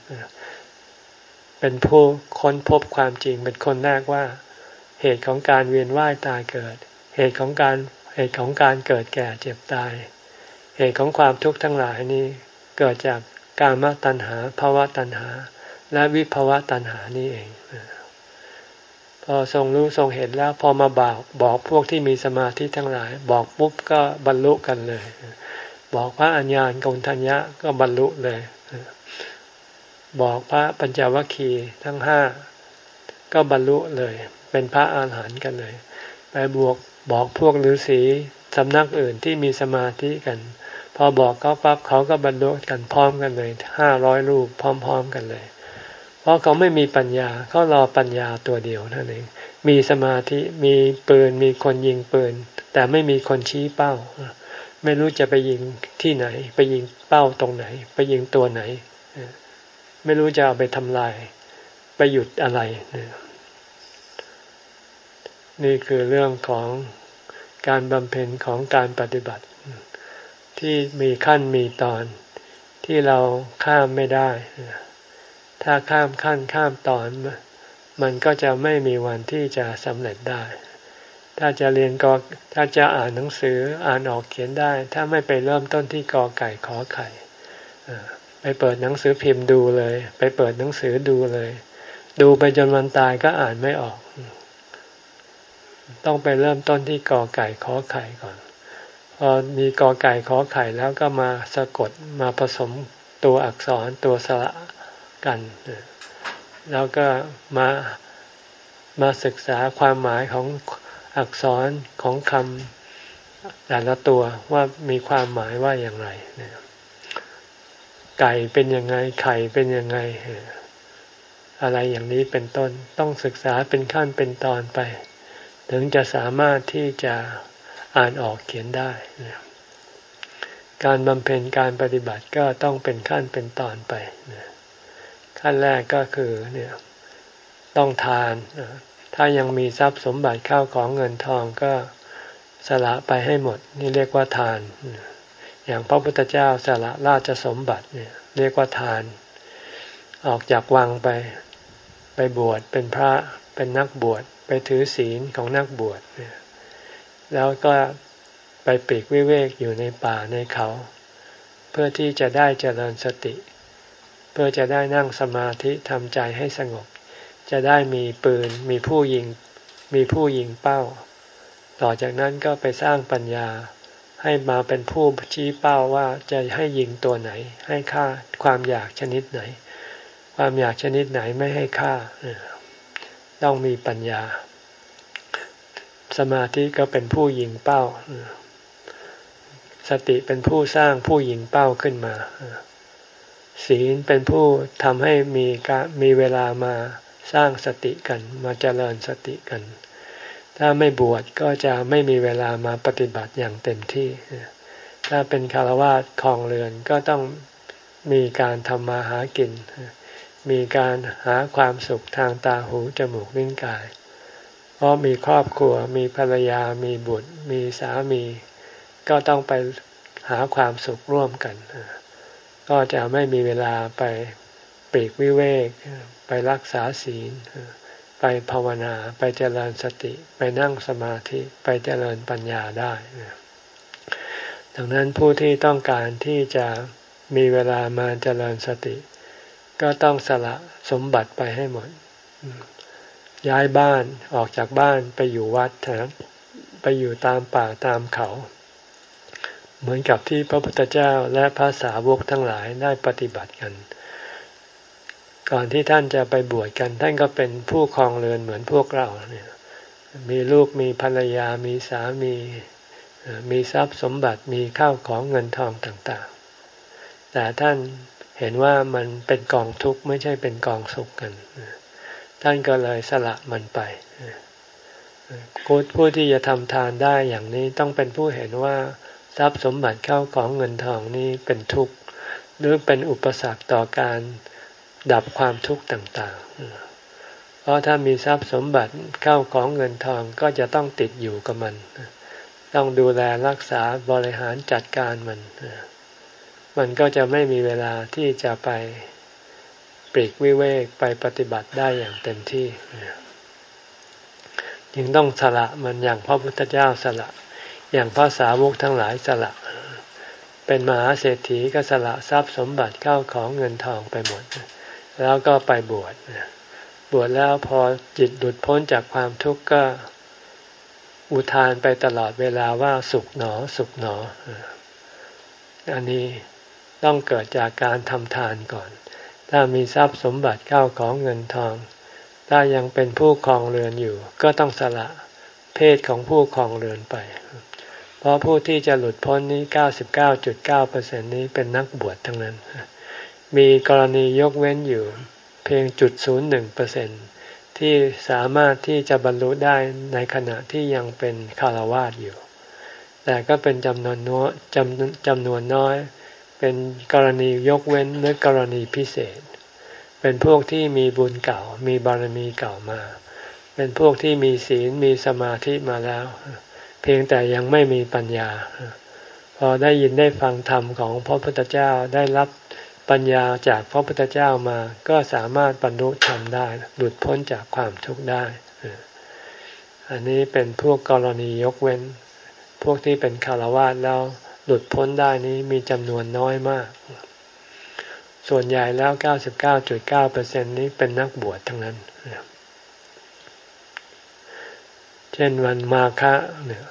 เป็นผู้ค้นพบความจริงเป็นคนแรกว่า เหตุของการเวียนว่ายตายเกิด เหตุของการเหตุของการเกิดแก่เจ็บตาย เหตุของความทุกข์ทั้งหลายนี้ เกิดจากกามตัณหาภาวะตัณหา และวิภาวะตัณหานี่เอง พอทรงรู้ทรงเห็นแล้วพอมาบอกบอกพวกที่มีสมาธิทั้งหลาย บอกปุ๊บก็บรรลุกันเลย บอกพระอัญญาณกงทัญญะก็บรรลุเลย บอกพระปัญจวัคคีย์ทั้งห้าก็บรรลุเลย เป็นพระอาหารหันต์กันเลย ไปบวกบอกพวกฤาษีสำนักอื่นที่มีสมาธิกัน อบอกเขาปั๊บเขาก็บรรลุกันพร้อมกันเลยห้าร้อยรูปพร้อม ๆกันเลย เพราะเขาไม่มีปัญญาเขารอปัญญาตัวเดียวนั่นเองมีสมาธิมีปืนมีคนยิงปืน แต่ไม่มีคนชี้เป้า ไม่รู้จะไปยิงที่ไหน ไปยิงเป้าตรงไหน ไปยิงตัวไหน ไม่รู้จะเอาไปทำลาย ไปหยุดอะไร นี่คือเรื่องของการบำเพ็ญของการปฏิบัติ ที่มีขั้นมีตอนที่เราข้ามไม่ได้ ถ้าข้ามขั้นข้ามตอน มันก็จะไม่มีวันที่จะสำเร็จได้ ถ้าจะเรียนกอถ้าจะอ่านหนังสืออ่านออกเขียนได้ ถ้าไม่ไปเริ่มต้นที่กอไก่ขอไข่ไปเปิดหนังสือพิมพ์ดูเลย ไปเปิดหนังสือดูเลย ดูไปจนวันตายก็อ่านไม่ออก ต้องไปเริ่มต้นที่กอไก่ขอไข่ก่อน อมีกอไก่ขอไข่แล้วก็มาสะกดมาผสมตัวอักษรตัวสระกัน แล้วก็มามาศึกษาความหมายของอักษรของคำแต่ละตัวว่ามีความหมายว่าอย่างไรไก่เป็นยังไงไข่เป็นยังไงอะไรอย่างนี้เป็นต้นต้องศึกษาเป็นขั้นเป็นตอนไป ถึงจะสามารถที่จะ อ่านออกเขียนได้การบำเพ็ญการปฏิบัติก็ต้องเป็นขั้นเป็นตอนไปขั้นแรกก็คือเนี่ยต้องทาน ถ้ายังมีทรัพย์สมบัติข้าวของเงินทองก็สละไปให้หมด นี่เรียกว่าทาน อย่างพระพุทธเจ้าสละราชสมบัติเนี่ยเรียกว่าทาน ออกจากวังไปไปบวชเป็นพระเป็นนักบวชไปถือศีลของนักบวช แล้วก็ไปปีกวิเวกอยู่ในป่าในเขา เพื่อที่จะได้เจริญสติ เพื่อจะได้นั่งสมาธิทำใจให้สงบ จะได้มีปืนมีผู้ยิงมีผู้ยิงเป้า ต่อจากนั้นก็ไปสร้างปัญญาให้มาเป็นผู้ชี้เป้าว่าจะให้ยิงตัวไหน ให้ฆ่าความอยากชนิดไหน ความอยากชนิดไหนไม่ให้ฆ่า ต้องมีปัญญา สมาธิก็เป็นผู้ยิงเป้า สติเป็นผู้สร้างผู้ยิงเป้าขึ้นมา ศีลเป็นผู้ทำให้มีการมีเวลามาสร้างสติกัน มาเจริญสติกัน ถ้าไม่บวชก็จะไม่มีเวลามาปฏิบัติอย่างเต็มที่ ถ้าเป็นคารวะคลองเรือนก็ต้องมีการทำมาหากิน มีการหาความสุขทางตาหูจมูกลิ้นกาย ราะมีครอบครัว มีภรรยา มีบุตร มีสามี ก็ต้องไปหาความสุขร่วมกัน ก็จะไม่มีเวลาไปปีกวิเวก ไปรักษาศีล ไปภาวนา ไปเจริญสติ ไปนั่งสมาธิ ไปเจริญปัญญาได้ ดังนั้นผู้ที่ต้องการที่จะมีเวลามาเจริญสติ ก็ต้องสละสมบัติไปให้หมด ย้ายบ้านออกจากบ้านไปอยู่วัดแทนไปอยู่ตามป่าตามเขา เหมือนกับที่พระพุทธเจ้าและพระสาวกทั้งหลายได้ปฏิบัติกัน ก่อนที่ท่านจะไปบวชกัน ท่านก็เป็นผู้ครองเรือนเหมือนพวกเราเนี่ยมีลูกมีภรรยามีสามีมีทรัพย์สมบัติมีข้าวของเงินทองต่างๆ แต่ท่านเห็นว่ามันเป็นกองทุกข์ไม่ใช่เป็นกองสุขกัน ท่านก็เลยสละมันไปผู้ที่จะทำทานได้อย่างนี้ต้องเป็นผู้เห็นว่าทรัพย์สมบัติเข้าของเงินทองนี้เป็นทุกข์หรือเป็นอุปสรรคต่อการดับความทุกข์ต่างๆ เพราะถ้ามีทรัพย์สมบัติเข้าของเงินทองก็จะต้องติดอยู่กับมัน ต้องดูแลรักษาบริหารจัดการมัน มันก็จะไม่มีเวลาที่จะไป ปลีกวิเวกไปปฏิบัติได้อย่างเต็มที่ยังต้องสละมันอย่างพระพุทธเจ้าสละ อย่างพระสาวกทั้งหลายสละ เป็นมหาเศรษฐีก็สละทรัพย์สมบัติเข้าของเงินทองไปหมด แล้วก็ไปบวชบวชแล้วพอจิตหลุดพ้นจากความทุกข์ก็อุทานไปตลอดเวลาว่าสุขหนอสุขหนอ อันนี้ต้องเกิดจากการทำทานก่อน ถ้ามีทรัพย์สมบัติเข้าของเงินทอง ถ้ายังเป็นผู้ครองเรือนอยู่ ก็ต้องสละเพศของผู้ครองเรือนไป เพราะผู้ที่จะหลุดพ้นนี้ 99.9%นี้เป็นนักบวชทั้งนั้น มีกรณียกเว้นอยู่ เพียงจุดศูนย์หนึ่งเปอร์เซ็นที่สามารถที่จะบรรลุได้ในขณะที่ยังเป็นคารวาสอยู่ แต่ก็เป็นจำนวนน้อยจำจำนวนน้อย เป็นกรณียกเว้นหรือกรณีพิเศษ เป็นพวกที่มีบุญเก่า มีบารมีเก่ามา เป็นพวกที่มีศีลมีสมาธิมาแล้ว เพียงแต่ยังไม่มีปัญญา พอได้ยินได้ฟังธรรมของพระพุทธเจ้าได้รับปัญญาจากพระพุทธเจ้ามา ก็สามารถบรรลุธรรมได้ หลุดพ้นจากความทุกข์ได้ อันนี้เป็นพวกกรณียกเว้น พวกที่เป็นคารวะแล้ว หลุดพ้นได้นี้มีจำนวนน้อยมาก ส่วนใหญ่แล้ว 99.9%นี้เป็นนักบวชทั้งนั้น เช่นวันมาฆะเนี่ย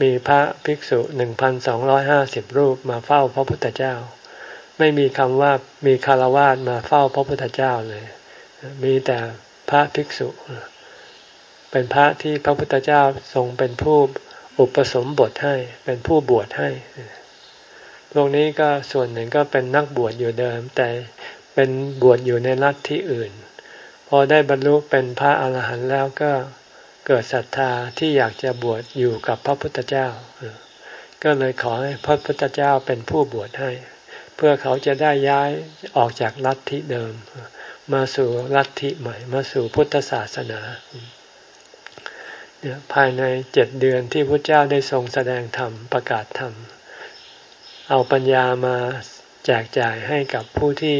มีพระภิกษุหนึ่งพันสองร้อยห้าสิบรูปมาเฝ้าพระพุทธเจ้า ไม่มีคำว่ามีคารวะมาเฝ้าพระพุทธเจ้าเลย มีแต่พระภิกษุ เป็นพระที่พระพุทธเจ้าทรงเป็นผู้ อุปสมบทให้เป็นผู้บวชให้พวกนี้ก็ส่วนหนึ่งก็เป็นนักบวชอยู่เดิม แต่เป็นบวชอยู่ในรัฐที่อื่น พอได้บรรลุเป็นพระอาหารหันต์แล้วก็เกิดศรัทธาที่อยากจะบวชอยู่กับพระพุทธเจ้า ก็เลยขอให้พระพุทธเจ้าเป็นผู้บวชให้ เพื่อเขาจะได้ย้ายออกจากลัทธิเดิม มาสู่ลัทธิใหม่ มาสู่พุทธศาสนา ภายในเจ็ดเดือนที่พระเจ้าได้ทรงแสดงธรรมประกาศธรรม เอาปัญญามาแจกจ่ายให้กับผู้ที่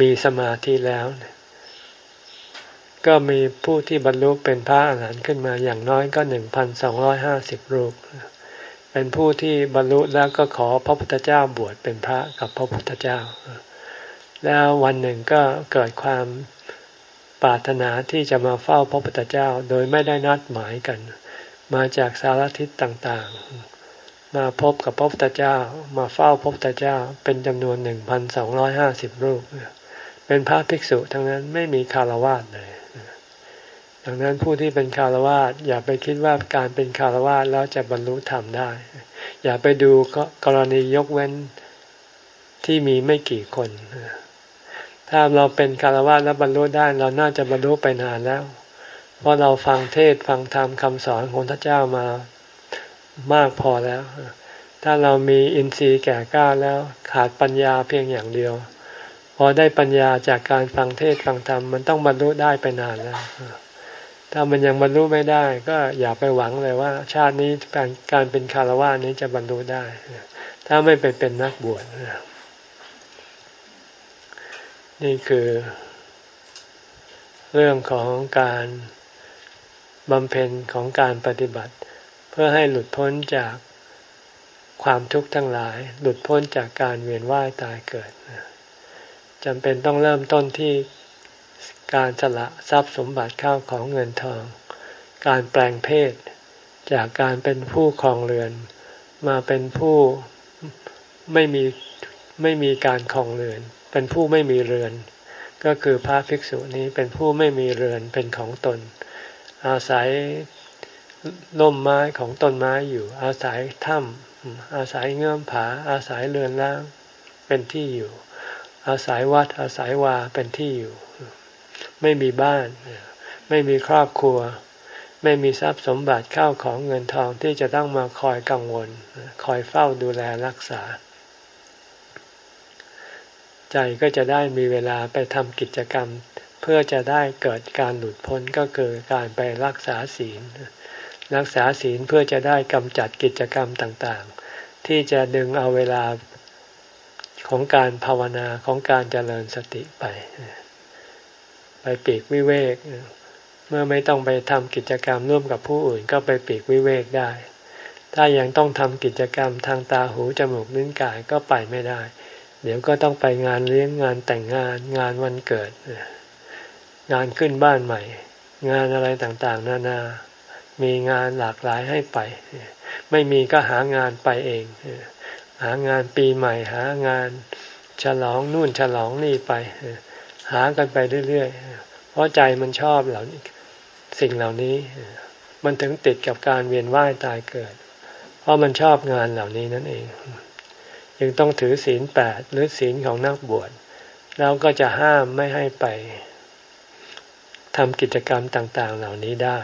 มีสมาธิแล้ว ก็มีผู้ที่บรรลุเป็นพระอาหารหันต์ขึ้นมาอย่างน้อยก็หนึ่งพันสองร้อยห้าสิบรูป เป็นผู้ที่บรรลุแล้วก็ขอพระพุทธเจ้าบวชเป็นพระกับพระพุทธเจ้า แล้ววันหนึ่งก็เกิดความ ปรารถนาที่จะมาเฝ้าพระพุทธเจ้าโดยไม่ได้นัดหมายกัน มาจากสารทิศต่างๆ มาพบกับพระพุทธเจ้ามาเฝ้าพระพุทธเจ้าเป็นจำนวนหนึ่งพันสองร้อยห้าสิบรูป เป็นพระภิกษุทั้งนั้นไม่มีคารวะเลยดังนั้นผู้ที่เป็นคารวะอย่าไปคิดว่าการเป็นคารวะแล้วจะบรรลุธรรมได้ อย่าไปดูกรณียกเว้นที่มีไม่กี่คน ถ้าเราเป็นคารวะแล้วบรรลุได้ เราน่าจะบรรลุไปนานแล้ว เพราะเราฟังเทศฟังธรรมคำสอนของพระเจ้ามามากพอแล้ว ถ้าเรามีอินทรีย์แก่กล้าแล้วขาดปัญญาเพียงอย่างเดียว พอได้ปัญญาจากการฟังเทศฟังธรรมมันต้องบรรลุได้ไปนานแล้ว ถ้ามันยังบรรลุไม่ได้ ก็อย่าไปหวังเลยว่า ชาตินี้การการเป็นคารวะนี้จะบรรลุได้ ถ้าไม่ไปเป็นนักบวช นี่คือ เรื่องของการบำเพ็ญของการปฏิบัติ เพื่อให้หลุดพ้นจากความทุกข์ทั้งหลาย หลุดพ้นจากการเวียนว่ายตายเกิดจำเป็นต้องเริ่มต้นที่การสละทรัพย์สมบัติข้าวของเงินทอง การแปลงเพศ จากการเป็นผู้ครองเรือน มาเป็นผู้ไม่มีไม่มีการครองเรือน เป็นผู้ไม่มีเรือน ก็คือพระภิกษุนี้เป็นผู้ไม่มีเรือนเป็นของตน อาศัยล่มไม้ของต้นไม้อยู่ อาศัยถ้ำอาศัยเงื่อมผา อาศัยเรือนล่างเป็นที่อยู่ อาศัยวัดอาศัยวาเป็นที่อยู่ ไม่มีบ้าน ไม่มีครอบครัว ไม่มีทรัพย์สมบัติเข้าของเงินทองที่จะต้องมาคอยกังวล คอยเฝ้าดูแลรักษา ใจก็จะได้มีเวลาไปทำกิจกรรม เพื่อจะได้เกิดการหลุดพ้นก็คือการไปรักษาศีล รักษาศีลเพื่อจะได้กำจัดกิจกรรมต่างๆ ที่จะดึงเอาเวลาของการภาวนาของการเจริญสติไป ไปปีกวิเวก เมื่อไม่ต้องไปทำกิจกรรมร่วมกับผู้อื่น ก็ไปปีกวิเวกได้ ถ้ายังต้องทำกิจกรรมทางตาหูจมูกลิ้นกายก็ไปไม่ได้ เดี๋ยวก็ต้องไปงานเลี้ยงงานแต่งงานงานวันเกิด งานขึ้นบ้านใหม่ งานอะไรต่างๆ นานา มีงานหลากหลายให้ไป ไม่มีก็หางานไปเอง หางานปีใหม่ หางานฉลองนู่นฉลองนี่ไป หากันไปเรื่อยๆ เพราะใจมันชอบเหล่านี้สิ่งเหล่านี้ มันถึงติดกับการเวียนว่ายตายเกิด เพราะมันชอบงานเหล่านี้นั่นเอง ยังต้องถือศีลแปดหรือศีลของนักบวชแล้วก็จะห้ามไม่ให้ไปทำกิจกรรมต่างๆเหล่านี้ได้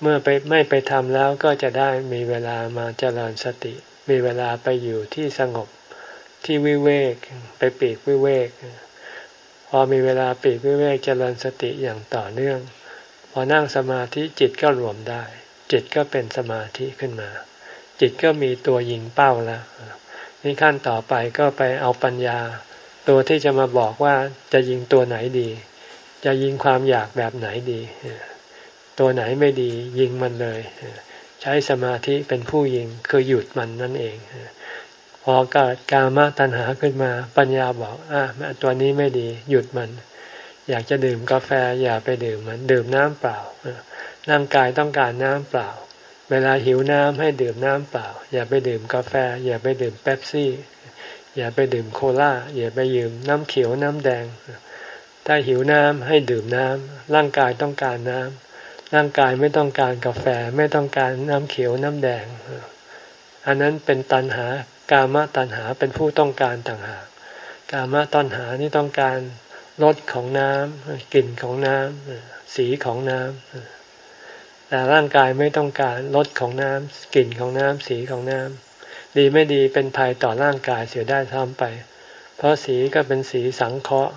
เมื่อไปไม่ไปทำแล้วก็จะได้มีเวลามาเจริญสติ มีเวลาไปอยู่ที่สงบที่วิเวกไปปีกวิเวก พอมีเวลาปีกวิเวกเจริญสติอย่างต่อเนื่อง พอนั่งสมาธิจิตก็รวมได้ จิตก็เป็นสมาธิขึ้นมา จิตก็มีตัวยิงเป้าแล้ว นี่ขั้นต่อไปก็ไปเอาปัญญา ตัวที่จะมาบอกว่าจะยิงตัวไหนดี จะยิงความอยากแบบไหนดี ตัวไหนไม่ดียิงมันเลย ใช้สมาธิเป็นผู้ยิงคือหยุดมันนั่นเอง พอเกิดกามตัณหาขึ้นมาปัญญาบอกอะตัวนี้ไม่ดี หยุดมัน อยากจะดื่มกาแฟอย่าไปดื่มมัน ดื่มน้ำเปล่าร่างกายต้องการน้ำเปล่า เวลาหิวน้ำให้ดื่มน้ำเปล่า อย่าไปดื่มกาแฟ อย่าไปดื่มเป๊ปซี่ อย่าไปดื่มโคลาอย่าไปยืมน้ำเขียวน้ำแดง ถ้าหิวน้ำให้ดื่มน้ำร่างกายต้องการน้ำร่างกายไม่ต้องการกาแฟไม่ต้องการน้ำเขียวน้ำแดง อันนั้นเป็นตันหากามตัณหาเป็นผู้ต้องการต่างหากกามตัณหานี่ต้องการรสของน้ำกลิ่นของน้ำสีของน้ำ แต่ร่างกายไม่ต้องการรสของน้ำกลิ่นของน้ำสีของน้ำดีไม่ดีเป็นภัยต่อร่างกายเสียได้ท้ำไป เพราะสีก็เป็นสีสังเคราะห์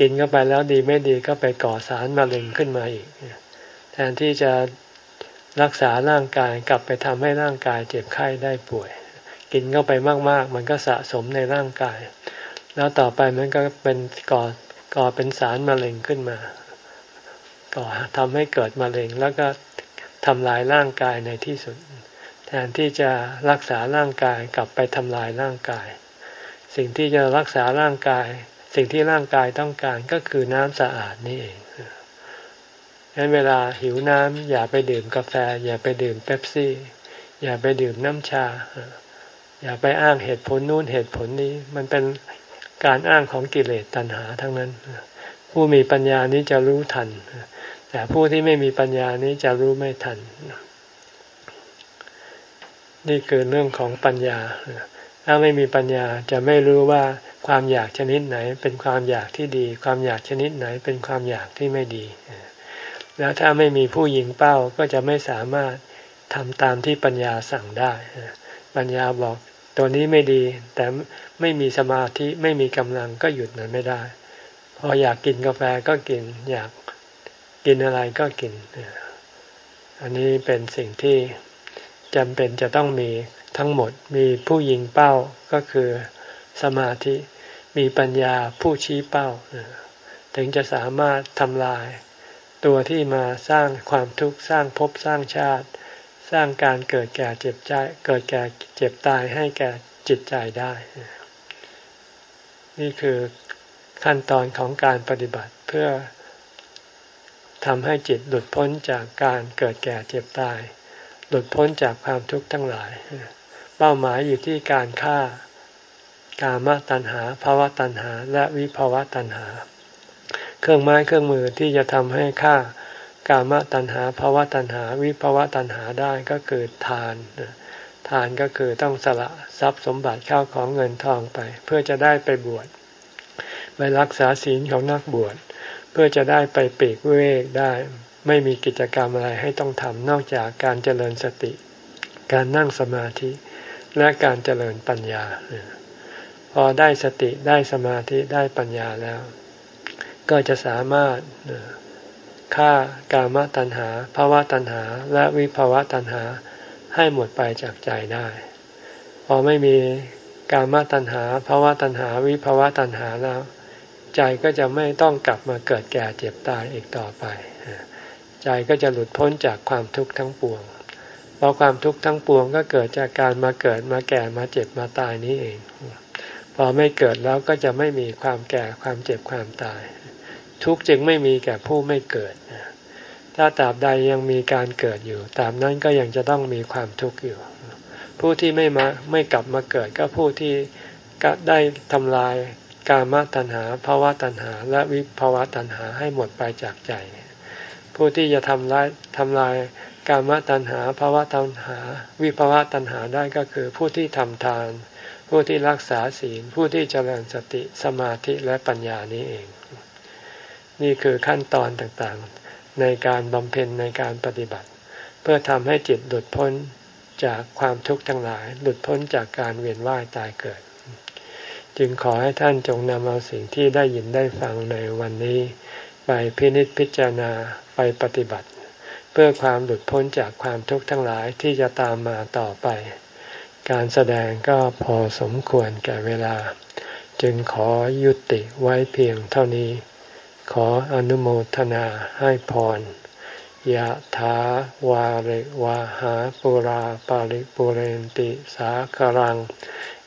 กินเข้าไปแล้วดีไม่ดีก็ไปก่อสารมะเร็งขึ้นมาอีก แทนที่จะรักษาร่างกายกลับไปทำให้ร่างกายเจ็บไข้ได้ป่วย กินเข้าไปมากๆ มันก็สะสมในร่างกาย แล้วต่อไปมันก็เป็นก่อก่อเป็นสารมะเร็งขึ้นมา ก่อทำให้เกิดมะเร็งแล้วก็ทำลายร่างกายในที่สุด แทนที่จะรักษาร่างกายกลับไปทำลายร่างกาย สิ่งที่จะรักษาร่างกาย สิ่งที่ร่างกายต้องการก็คือน้ำสะอาดนี่เองงั้นเวลาหิวน้ำอย่าไปดื่มกาแฟ อย่าไปดื่มเป๊ปซี่ อย่าไปดื่มน้ำชา อย่าไปอ้างเหตุผลนู้นเหตุผลนี้มันเป็นการอ้างของกิเลสตัณหาทั้งนั้น ผู้มีปัญญานี้จะรู้ทัน แต่ผู้ที่ไม่มีปัญญานี้จะรู้ไม่ทัน นี่คือเรื่องของปัญญา ถ้าไม่มีปัญญาจะไม่รู้ว่าความอยากชนิดไหน เป็นความอยากที่ดี ความอยากชนิดไหน เป็นความอยากที่ไม่ดี แล้วถ้าไม่มีผู้ยิงเป้าก็จะไม่สามารถทำตามที่ปัญญาสั่งได้ ปัญญาบอกตัวนี้ไม่ดี แต่ไม่มีสมาธิไม่มีกำลังก็หยุดมันไม่ได้ พออยากกินกาแฟก็กิน อยาก กินอะไรก็กิน อันนี้เป็นสิ่งที่จำเป็นจะต้องมีทั้งหมดมีผู้ยิงเป้าก็คือสมาธิมีปัญญาผู้ชี้เป้า ถึงจะสามารถทำลาย ตัวที่มาสร้างความทุกข์สร้างภพสร้างชาติ สร้างการเกิดแก่เจ็บใจเกิดแก่เจ็บตายให้แก่จิตใจได้ นี่คือขั้นตอนของการปฏิบัติเพื่อ ทำให้จิตหลุดพ้นจากการเกิดแก่เจ็บตาย หลุดพ้นจากความทุกข์ทั้งหลาย เป้าหมายอยู่ที่การฆ่ากามตัณหาภาวะตัณหา และวิภาวะตัณหา เครื่องไม้เครื่องมือที่จะทำให้ฆ่ากามตัณหาภาวะตัณหา วิภาวะตัณหาได้ก็คือทานทานก็คือต้องสละทรัพย์สมบัติเข้าของเงินทองไป เพื่อจะได้ไปบวชไปรักษาศีลของนักบวช เพื่อจะได้ไปปีกเวกได้ ไม่มีกิจกรรมอะไรให้ต้องทำนอกจากการเจริญสติ การนั่งสมาธิ และการเจริญปัญญา พอได้สติได้สมาธิได้ปัญญาแล้ว ก็จะสามารถฆ่ากามตัณหาภาวะตัณหา และวิภาวะตัณหาให้หมดไปจากใจได้ พอไม่มีกามตัณหาภาวะตัณหา วิภาวะตัณหาแล้ว ใจก็จะไม่ต้องกลับมาเกิดแก่เจ็บตายอีกต่อไป ใจก็จะหลุดพ้นจากความทุกข์ทั้งปวง เพราะความทุกข์ทั้งปวงก็เกิดจากการมาเกิดมาแก่มาเจ็บมาตายนี้เอง พอไม่เกิดแล้วก็จะไม่มีความแก่ความเจ็บความตาย ทุกข์จึงไม่มีแก่ผู้ไม่เกิด ถ้าตราบใดยังมีการเกิดอยู่ตราบนั้นก็ยังจะต้องมีความทุกข์อยู่ ผู้ที่ไม่มาไม่กลับมาเกิดก็ผู้ที่ได้ทำลาย กามตัณหาภาวะตัณหา และวิภาวะตัณหาให้หมดไปจากใจ ผู้ที่จะทำลายทำลายกามตัณหาภาวะตัณหา วิภาวะตัณหาได้ก็คือผู้ที่ทำทาน ผู้ที่รักษาศีล ผู้ที่เจริญสติสมาธิและปัญญานี้เอง นี่คือขั้นตอนต่างๆ ในการบำเพ็ญในการปฏิบัติ เพื่อทำให้จิตหลุดพ้นจากความทุกข์ทั้งหลาย หลุดพ้นจากการเวียนว่ายตายเกิด จึงขอให้ท่านจงนำเอาสิ่งที่ได้ยินได้ฟังในวันนี้ ไปพินิจพิจารณาไปปฏิบัติ เพื่อความหลุดพ้นจากความทุกข์ทั้งหลายที่จะตามมาต่อไป การแสดงก็พอสมควรแก่เวลา จึงขอยุติไว้เพียงเท่านี้ ขออนุโมทนาให้พรยะถาวาริวาหาปุราปาริปุเรนติสาครัง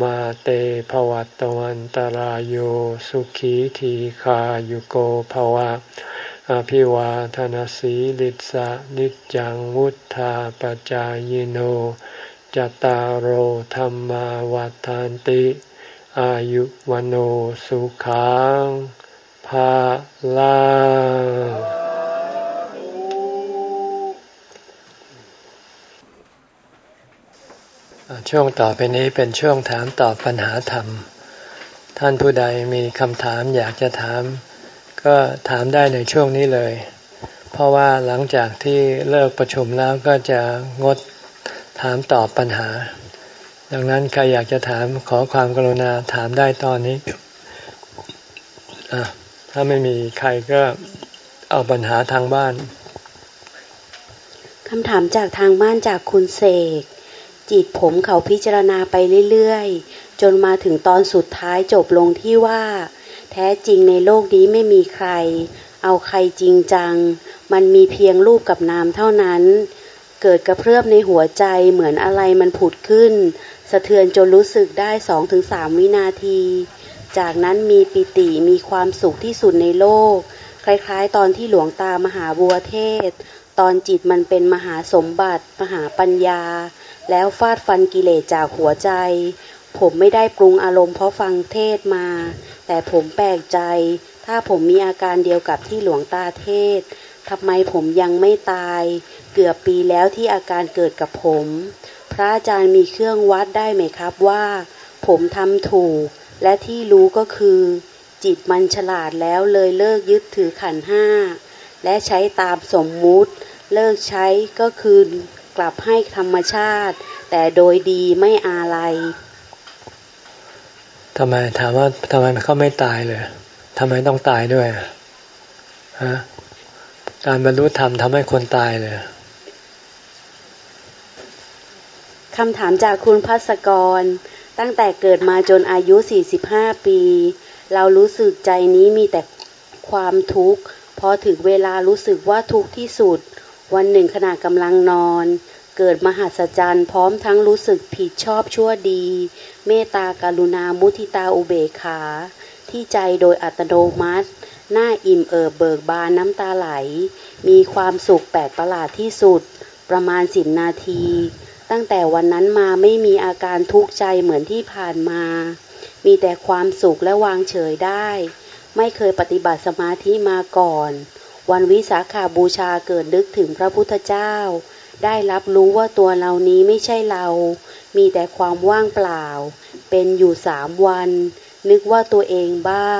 มาเตภวัตวันตารโยสุขีทีขายุโกภวะ อภิวาทนสีลิสะนิจังวุธาปจายโนจตารโหธรรมวาทานติ อายุวโนสุขังภาลา ช่วงต่อไปนี้เป็นช่วงถามตอบปัญหาธรรม ท่านผู้ใดมีคำถามอยากจะถาม ก็ถามได้ในช่วงนี้เลย เพราะว่าหลังจากที่เลิกประชุมแล้วก็จะงดถามตอบปัญหา ดังนั้นใครอยากจะถามขอความกรุณาถามได้ตอนนี้ถ้าไม่มีใครก็เอาปัญหาทางบ้านคำถามจากทางบ้านจากคุณเสก จิตผมเขาพิจารณาไปเรื่อยๆ จนมาถึงตอนสุดท้ายจบลงที่ว่า แท้จริงในโลกนี้ไม่มีใคร เอาใครจริงจัง มันมีเพียงรูปกับนามเท่านั้น เกิดกระเพื่อมในหัวใจเหมือนอะไรมันผุดขึ้น สะเทือนจนรู้สึกได้สองถึงสามวินาที จากนั้นมีปิติมีความสุขที่สุดในโลก คล้ายๆ ตอนที่หลวงตามหาบัวเทศ ตอนจิตมันเป็นมหาสมบัติ มหาปัญญา แล้วฟาดฟันกิเลสจากหัวใจ ผมไม่ได้ปรุงอารมณ์เพราะฟังเทศมา แต่ผมแปลกใจ ถ้าผมมีอาการเดียวกับที่หลวงตาเทศทำไมผมยังไม่ตาย เกือบปีแล้วที่อาการเกิดกับผม พระอาจารย์มีเครื่องวัดได้ไหมครับว่า ผมทำถูก และที่รู้ก็คือ จิตมันฉลาดแล้วเลยเลิกยึดถือขันห้า และใช้ตามสมมุติ เลิกใช้ก็คือ กลับให้ธรรมชาติ แต่โดยดีไม่อาลัยทำไมถามว่าทำไมเขาไม่ตายเลยทำไมต้องตายด้วยฮะการบรรลุธรรมทำให้คนตายเลยคำถามจากคุณพัสกร ตั้งแต่เกิดมาจนอายุ 45 ปี เรารู้สึกใจนี้มีแต่ความทุกข์พอถึงเวลารู้สึกว่าทุกข์ที่สุด วันหนึ่งขณะกำลังนอน เกิดมหัศจรรย์พร้อมทั้งรู้สึกผิดชอบชั่วดี เมตตากรุณามุทิตาอุเบกขา ที่ใจโดยอัตโนมัติ หน้าอิ่มเอิบเบิกบานน้ำตาไหล มีความสุขแปลกประหลาดที่สุด ประมาณสิบนาที ตั้งแต่วันนั้นมาไม่มีอาการทุกข์ใจเหมือนที่ผ่านมา มีแต่ความสุขและวางเฉยได้ ไม่เคยปฏิบัติสมาธิมาก่อน วันวิสาขาบูชาเกิดนึกถึงพระพุทธเจ้า ได้รับรู้ว่าตัวเรานี้ไม่ใช่เรา มีแต่ความว่างเปล่า เป็นอยู่สามวัน นึกว่าตัวเองบ้า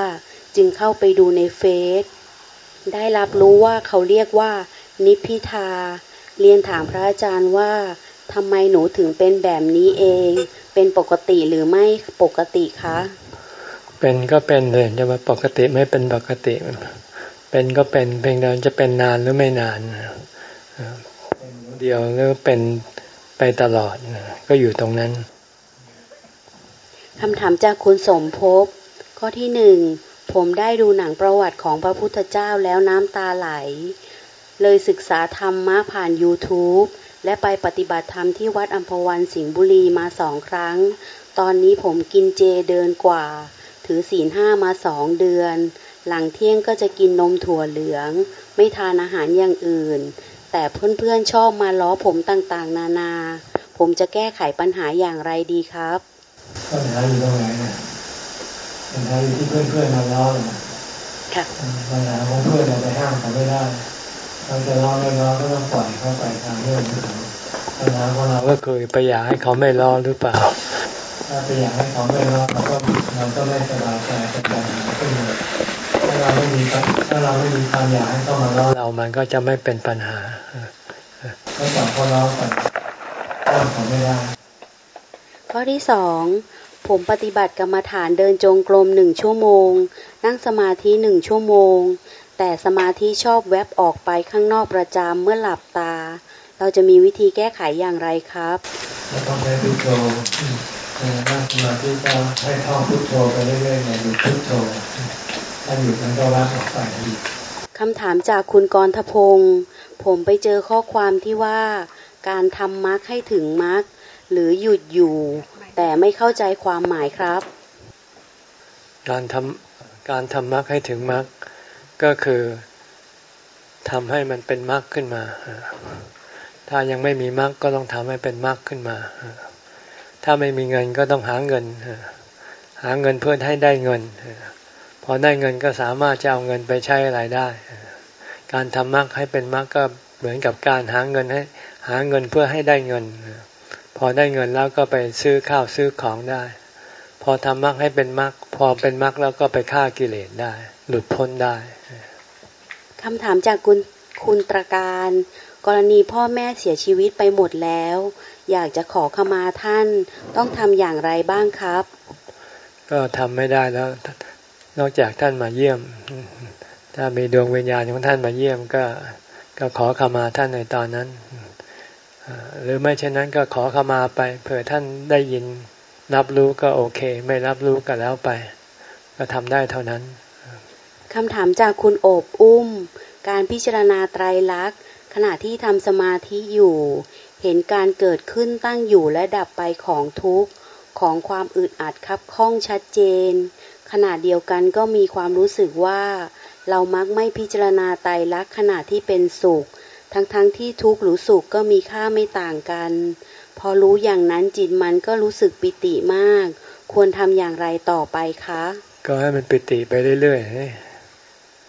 จึงเข้าไปดูในเฟซได้รับรู้ว่าเขาเรียกว่า นิพพิทา เรียนถามพระอาจารย์ว่าทำไมหนูถึงเป็นแบบนี้เอง เป็นปกติหรือไม่ปกติคะ เป็นก็เป็นเลยจะมาปกติไม่เป็นปกติ เป็นก็เป็นเพียงแต่จะเป็นนานหรือไม่นานเดียวหรือเป็นไปตลอดก็อยู่ตรงนั้นคำถามจากคุณสมภพข้อที่หนึ่งผมได้ดูหนังประวัติของพระพุทธเจ้าแล้วน้ำตาไหล เลยศึกษาธรรมะผ่าน YouTube และไปปฏิบัติธรรมที่วัดอัมพวันสิงห์บุรีมาสองครั้ง ตอนนี้ผมกินเจเดินกว่า ถือศีลห้ามาสองเดือน หลังเที่ยงก็จะกินนมถั่วเหลือง ไม่ทานอาหารอย่างอื่น แต่เพื่อนๆชอบมาล้อผมต่างๆ นานา ผมจะแก้ไขปัญหาอย่างไรดีครับปัญหาอยู่ตรงไหนเนี่ยปัญหาอยู่ที่เพื่อนๆมาล้อค่ะปัญหาของเพื่อนเราไปห้ามเขาไม่ได้เราจะรอไม่รอก็ต้องปล่อยเขาไปทางเรื่องของเขาปัญหาของเราก็คือไปอยากให้เขาไม่รอหรือเปล่าถ้าไปอยากให้เขาไม่รอเราก็เราก็ไม่สบายใจกับปัญหาขึ้นมา ถ้าเราไม่มีถ้าเราเราไม่มีความอยากให้เขามาล้อเรามันก็จะไม่เป็นปัญหาก็จับเขาล้อกันต้อนเขาไม่ได้ข้อที่สองผมปฏิบัติกรรมฐานเดินจงกรมหนึ่งชั่วโมง นั่งสมาธิหนึ่งชั่วโมง แต่สมาธิชอบแวบออกไปข้างนอกประจำเมื่อหลับตา เราจะมีวิธีแก้ไขอย่างไรครับเราต้องใช้พุทโธนั่งสมาธิก็ให้ท่องพุทโธไปเรื่อยๆอย่าหยุดพุทโธ ถ้าหยุดมันก็ว่างออกไปคำถามจากคุณกรทพงศ์ผมไปเจอข้อความที่ว่า การทำมรรคให้ถึงมรรคหรือหยุดอยู่ แต่ไม่เข้าใจความหมายครับ การทำการทำมรรคให้ถึงมรรคก็คือทำให้มันเป็นมรรคขึ้นมา ถ้ายังไม่มีมรรคก็ต้องทำให้เป็นมรรคขึ้นมา ถ้าไม่มีเงินก็ต้องหาเงิน หาเงินเพื่อให้ได้เงิน พอได้เงินก็สามารถจะเอาเงินไปใช้อะไรได้ การทำมรรคให้เป็นมรรคก็เหมือนกับการหาเงินให้หาเงินเพื่อให้ได้เงิน พอได้เงินแล้วก็ไปซื้อข้าวซื้อของได้ พอทำมรรคให้เป็นมรรคพอเป็นมรรคแล้วก็ไปฆ่ากิเลสได้ หลุดพ้นได้คำถามจากคุณคุณตรการ กรณีพ่อแม่เสียชีวิตไปหมดแล้ว อยากจะขอขมาท่าน ต้องทำอย่างไรบ้างครับ ก็ทำไม่ได้แล้ว นอกจากท่านมาเยี่ยม ถ้ามีดวงวิญญาณของท่านมาเยี่ยมก็ก็ขอขมาท่านในตอนนั้น หรือไม่เช่นนั้นก็ขอขมาไป เผื่อท่านได้ยินรับรู้ก็โอเค ไม่รับรู้ก็แล้วไป ก็ทำได้เท่านั้นคำถามจากคุณโอบอุ้ม การพิจารณาไตรลักษณ์ ขณะที่ทำสมาธิอยู่ เห็นการเกิดขึ้นตั้งอยู่และดับไปของทุกข์ของความอึดอัดคับข้องชัดเจน ขณะเดียวกันก็มีความรู้สึกว่า เรามักไม่พิจารณาไตรลักษณ์ขณะที่เป็นสุข ทั้งๆทที่ทุกข์หรือสุขก็มีค่าไม่ต่างกัน พอรู้อย่างนั้นจิตมันก็รู้สึกปิติมาก ควรทำอย่างไรต่อไปคะ ก็ให้มันปิติไปเรื่อย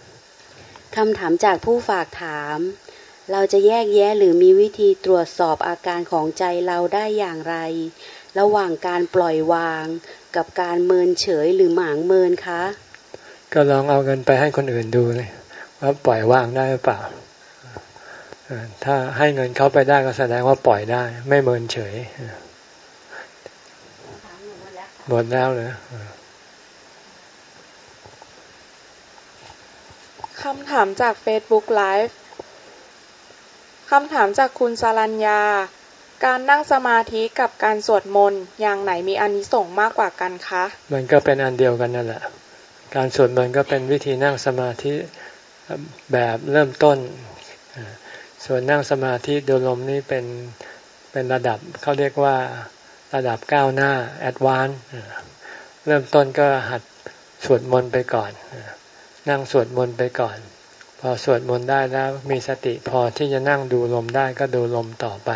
ๆคำถามจากผู้ฝากถาม เราจะแยกแยะหรือมีวิธีตรวจสอบอาการของใจเราได้อย่างไรระหว่างการปล่อยวาง กับการเมินเฉยหรือหมางเมินคะ ก็ลองเอาเงินไปให้คนอื่นดูเลยว่าปล่อยวางได้หรือเปล่า ถ้าให้เงินเขาไปได้ก็แสดงว่าปล่อยได้ ไม่เมินเฉย หมดแล้วเลยคำถามจาก Facebook Live คำถามจากคุณสรัญญา การนั่งสมาธิกับการสวดมนต์อย่างไหนมีอานิสงส์มากกว่ากันคะ มันก็เป็นอันเดียวกันนั่นแหละ การสวดมนต์ก็เป็นวิธีนั่งสมาธิแบบเริ่มต้น ส่วนนั่งสมาธิดูลมนี่เป็นเป็นระดับเขาเรียกว่าระดับก้าวหน้าแอดวานเริ่มต้นก็หัดสวดมนต์ไปก่อน นั่งสวดมนต์ไปก่อน พอสวดมนต์ได้แล้วมีสติพอที่จะนั่งดูลมได้ก็ดูลมต่อไป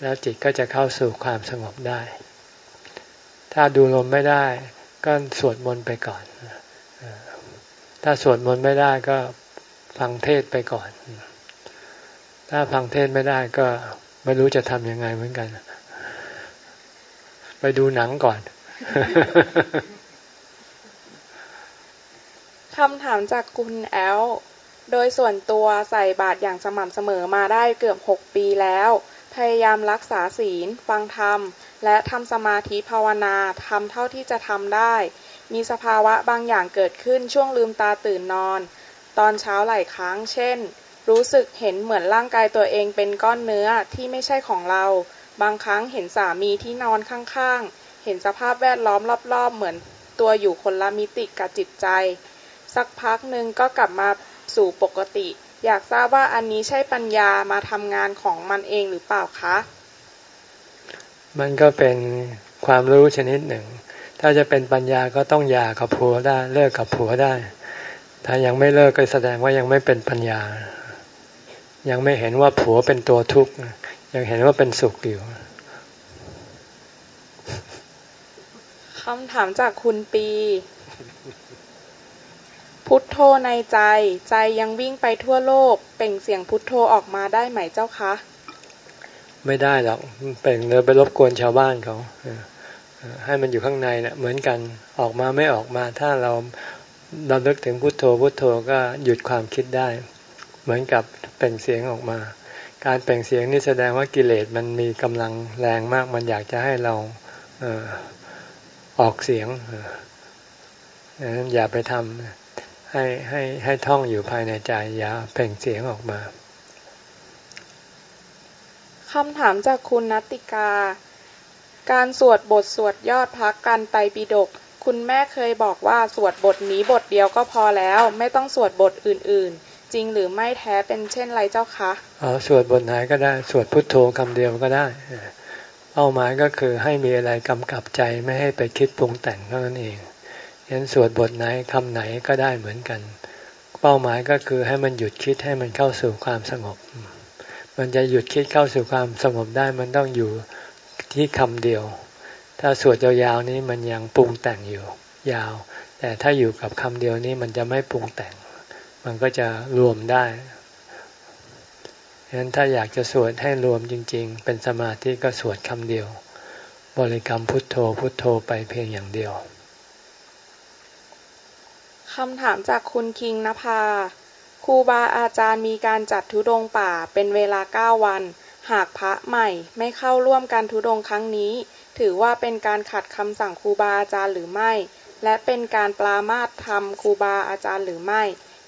แล้วจิตก็จะเข้าสู่ความสงบได้ ถ้าดูลมไม่ได้ ก็สวดมนต์ไปก่อน ถ้าสวดมนต์ไม่ได้ก็ฟังเทศไปก่อน ถ้าฟังเทศไม่ได้ก็ไม่รู้จะทำยังไงเหมือนกัน ไปดูหนังก่อนคำถามจากคุณแอล โดยส่วนตัวใส่บาตรอย่างสม่ำเสมอมาได้เกือบหกปีแล้ว พยายามรักษาศีล ฟังธรรม และทำสมาธิภาวนาทำเท่าที่จะทำได้ มีสภาวะบางอย่างเกิดขึ้นช่วงลืมตาตื่นนอน ตอนเช้าหลายครั้ง เช่น รู้สึกเห็นเหมือนร่างกายตัวเองเป็นก้อนเนื้อที่ไม่ใช่ของเรา บางครั้งเห็นสามีที่นอนข้างๆ เห็นสภาพแวดล้อมรอบๆ เหมือนตัวอยู่คนละมิติกับจิตใจ สักพักหนึ่งก็กลับมาสู่ปกติ อยากทราบว่าอันนี้ใช่ปัญญามาทำงานของมันเองหรือเปล่าคะ มันก็เป็นความรู้ชนิดหนึ่ง ถ้าจะเป็นปัญญาก็ต้องหย่ากับผัวได้เลิกกับผัวได้ ถ้ายังไม่เลิกก็แสดงว่ายังไม่เป็นปัญญา ยังไม่เห็นว่าผัวเป็นตัวทุกข์ยังเห็นว่าเป็นสุขอยู่คำถามจากคุณปี พุทโธในใจ ใจยังวิ่งไปทั่วโลก เป่งเสียงพุทโธออกมาได้ไหมเจ้าคะ ไม่ได้หรอกเป่งเลยไปรบกวนชาวบ้านเขาให้มันอยู่ข้างในเนะ่ะเหมือนกันออกมาไม่ออกมา ถ้าเราเราเลิกถึงพุทโธพุทโธก็หยุดความคิดได้ เหมือนกับเป่งเสียงออกมา การเป่งเสียงนี่แสดงว่ากิเลสมันมีกำลังแรงมาก มันอยากจะให้เราเออออกเสียงอย่าไปทำ ให้ให้ให้ท่องอยู่ภายในใจอย่าเปล่งเสียงออกมาคำถามจากคุณนัติกา การสวดบทสวดยอดพักกันไปปิดก คุณแม่เคยบอกว่าสวดบทนี้บทเดียวก็พอแล้ว ไม่ต้องสวดบทอื่น ๆ จริงหรือไม่แท้เป็นเช่นไรเจ้าคะอ๋อสวดบทไหนก็ได้ สวดพุทโธคำเดียวก็ได้เป้าหมายก็คือให้มีอะไรกำกับใจไม่ให้ไปคิดปรุงแต่งเท่านั้นเอง ยันสวดบทไหนคำไหนก็ได้เหมือนกัน เป้าหมายก็คือให้มันหยุดคิดให้มันเข้าสู่ความสงบ มันจะหยุดคิดเข้าสู่ความสงบได้มันต้องอยู่ที่คำเดียว ถ้าสวดยาวๆนี้มันยังปรุงแต่งอยู่ยาว แต่ถ้าอยู่กับคำเดียวนี้มันจะไม่ปรุงแต่ง มันก็จะรวมได้ฉะนั้นถ้าอยากจะสวดให้รวมจริง ๆ เป็นสมาธิก็สวดคำเดียว บริกรรมพุทโธพุทโธไปเพียงอย่างเดียว คำถามจากคุณคิงนภาครูบาอาจารย์มีการจัดทุดงป่าเป็นเวลาเก้าวัน หากพระใหม่ไม่เข้าร่วมการทุดงครั้งนี้ ถือว่าเป็นการขัดคำสั่งครูบาอาจารย์หรือไม่ และเป็นการปรามาสทำครูบาอาจารย์หรือไม่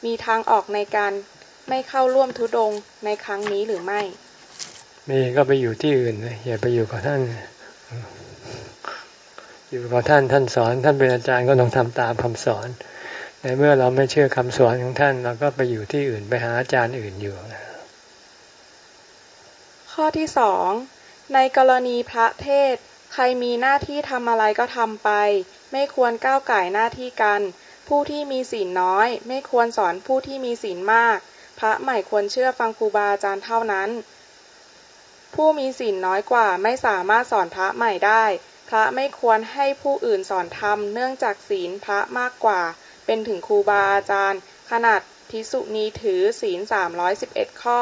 มีทางออกในการไม่เข้าร่วมทุดงในครั้งนี้หรือไม่ มีก็ไปอยู่ที่อื่นอย่าไปอยู่กับท่านอยู่กับท่านท่านสอน ท่านเป็นอาจารย์ก็ต้องทำตามคำสอน ในเมื่อเราไม่เชื่อคำสอนของท่าน เราก็ไปอยู่ที่อื่นไปหาอาจารย์อื่นอยู่ ข้อที่สองในกรณีพระเทศ ใครมีหน้าที่ทำอะไรก็ทำไป ไม่ควรก้าวไก่หน้าที่กัน ผู้ที่มีศีลน้อย ไม่ควรสอนผู้ที่มีศีลมาก พระใหม่ควรเชื่อฟังครูบาอาจารย์เท่านั้น ผู้มีศีลน้อยกว่าไม่สามารถสอนพระใหม่ได้ พระไม่ควรให้ผู้อื่นสอนธรรมเนื่องจากศีลพระมากกว่า เป็นถึงครูบาอาจารย์ ขนาดพิสุนีถือศีลสามร้อยสิบเอ็ดข้อ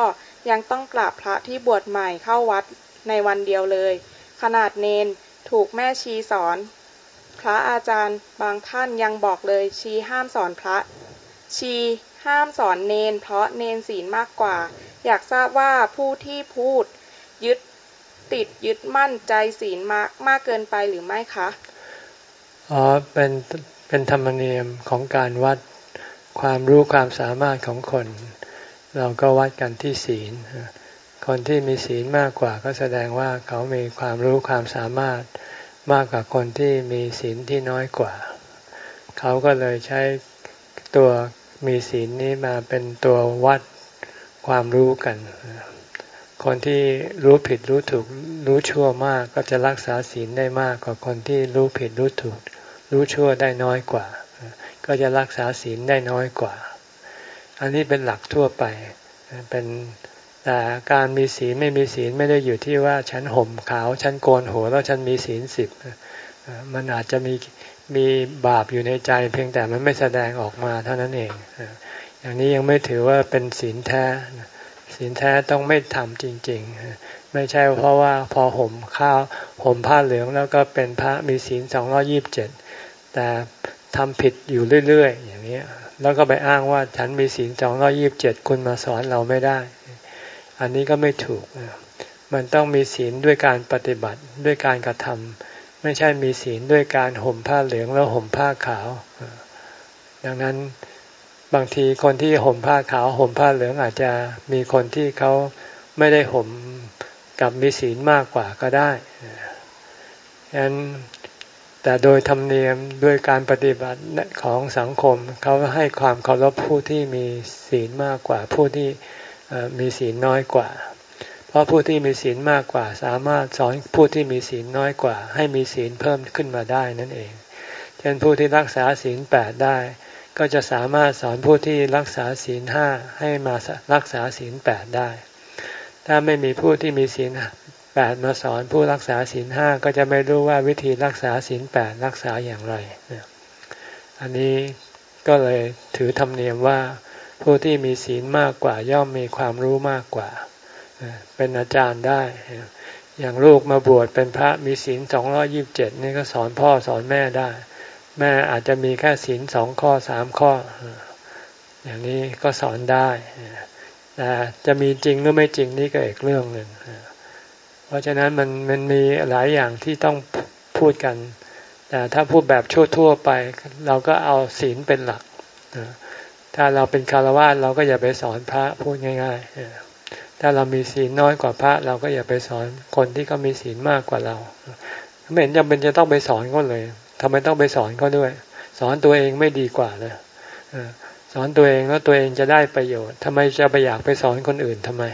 ยังต้องกราบพระที่บวชใหม่เข้าวัดในวันเดียวเลย ขนาดเนนถูกแม่ชีสอน พระอาจารย์บางท่านยังบอกเลยชีห้ามสอนพระ ชีห้ามสอนเนน เพราะเนนศีลมากกว่า อยากทราบว่าผู้ที่พูด ยึดติดยึดมั่นใจศีลมากมากเกินไปหรือไม่คะอ๋อเป็น เป็นธรรมเนียมของการวัดความรู้ความสามารถของคน เราก็วัดกันที่ศีล คนที่มีศีลมากกว่าก็แสดงว่าเขามีความรู้ความสามารถมากกว่าคนที่มีศีลที่น้อยกว่า เขาก็เลยใช้ตัวมีศีลนี้มาเป็นตัววัดความรู้กัน คนที่รู้ผิดรู้ถูกรู้ชั่วมากก็จะรักษาศีลได้มากกว่าคนที่รู้ผิดรู้ถูก รู้ชั่วได้น้อยกว่า ก็จะรักษาศีลได้น้อยกว่า อันนี้เป็นหลักทั่วไปเป็นแต่การมีศีลไม่มีศีลไม่ได้อยู่ที่ว่าฉันห่มขาวฉันโกนหัวแล้วฉันมีศีลสิบมันอาจจะมีมีบาปอยู่ในใจ เพียงแต่มันไม่แสดงออกมาเท่านั้นเอง อย่างนี้ยังไม่ถือว่าเป็นศีลแท้ศีลแท้ต้องไม่ทำจริง ๆ ไม่ใช่เพราะว่าพอห่มข้าวห่มผ้าเหลืองแล้วก็เป็นพระมีศีลสองร้อยี่บเจ็ด แต่ทำผิดอยู่เรื่อยๆ อย่างนี้แล้วก็ไปอ้างว่าฉันมีศีลสองร้อยี่บเจ็ดคุณมาสอนเราไม่ได้ อันนี้ก็ไม่ถูก มันต้องมีศีลด้วยการปฏิบัติด้วยการกระทำไม่ใช่มีศีลด้วยการห่มผ้าเหลืองแล้วห่มผ้าขาว ดังนั้นบางทีคนที่ห่มผ้าขาวห่มผ้าเหลืองอาจจะมีคนที่เขาไม่ได้ห่มกับมีศีลมากกว่าก็ได้ฉะนั้น แต่โดยธรรมเนียมด้วยการปฏิบัติของสังคม เขาให้ความเคารพผู้ที่มีศีลมากกว่าผู้ที่มีศีลน้อยกว่า เพราะผู้ที่มีศีลมากกว่า สามารถสอนผู้ที่มีศีลน้อยกว่า ให้มีศีลเพิ่มขึ้นมาได้นั่นเอง เช่นผู้ที่รักษาศีลแปดได้ ก็จะสามารถสอนผู้ที่รักษาศีลห้าให้มารักษาศีลแปดได้ ถ้าไม่มีผู้ที่มีศีล แปดมาสอนผู้รักษาศีลห้าก็จะไม่รู้ว่าวิธีรักษาศีลแปดรักษาอย่างไร อันนี้ก็เลยถือธรรมเนียมว่าผู้ที่มีศีลมากกว่าย่อมมีความรู้มากกว่า เป็นอาจารย์ได้ อย่างลูกมาบวชเป็นพระมีศีลสองร้อยิบเจ็ดนี่ก็สอนพ่อสอนแม่ได้ แม่อาจจะมีแค่ศีลสองข้อสามข้อ อย่างนี้ก็สอนได้แต่จะมีจริงหรือไม่จริงนี่ก็อีกเรื่องหนึ่ง เพราะฉะนั้นมันมันมีหลายอย่างที่ต้องพูดกัน แต่ถ้าพูดแบบทั่วๆไป เราก็เอาศีลเป็นหลัก ถ้าเราเป็นคารวะเราก็อย่าไปสอนพระพูดง่ายๆ ถ้าเรามีศีลน้อยกว่าพระ เราก็อย่าไปสอนคนที่เขามีศีลมากกว่าเรา ไม่เห็นจำเป็นจะต้องไปสอนเขาเลยทำไมต้องไปสอนเขาด้วย สอนตัวเองไม่ดีกว่าเลยสอนตัวเองแล้วตัวเองจะได้ประโยชน์ทำไมจะไปอยากไปสอนคนอื่นทำไม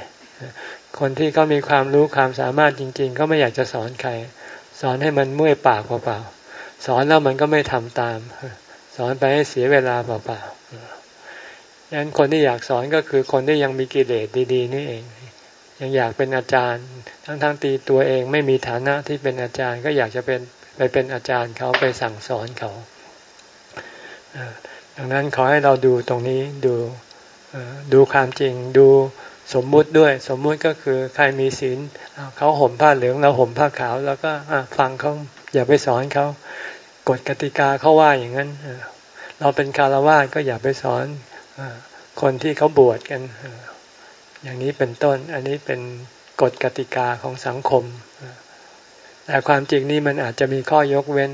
คนที่เขามีความรู้ความสามารถจริงๆเขาไม่อยากจะสอนใคร สอนให้มันเมื่อยปากเปล่าๆสอนแล้วมันก็ไม่ทำตาม สอนไปให้เสียเวลาเปล่าๆดังนั้นคนที่อยากสอนก็คือคนที่ยังมีกิเลสดี ๆ นี่เอง ยังอยากเป็นอาจารย์ ทั้งๆตีตัวเองไม่มีฐานะที่เป็นอาจารย์ ก็อยากจะเป็นไปเป็นอาจารย์เขาไปสั่งสอนเขาดังนั้นขอให้เราดูตรงนี้ดูดูความจริงดู สมมุติด้วย สมมุติก็คือใครมีศีลเขาห่มผ้าเหลืองเราห่มผ้าขาว แล้วก็ฟังเขาอย่าไปสอนเขากฎกติกาเขาว่าอย่างนั้นเราเป็นคารวะก็อย่าไปสอนคนที่เขาบวชกัน อย่างนี้เป็นต้นอันนี้เป็นกฎกติกาของสังคม แต่ความจริงนี่มันอาจจะมีข้อยกเว้น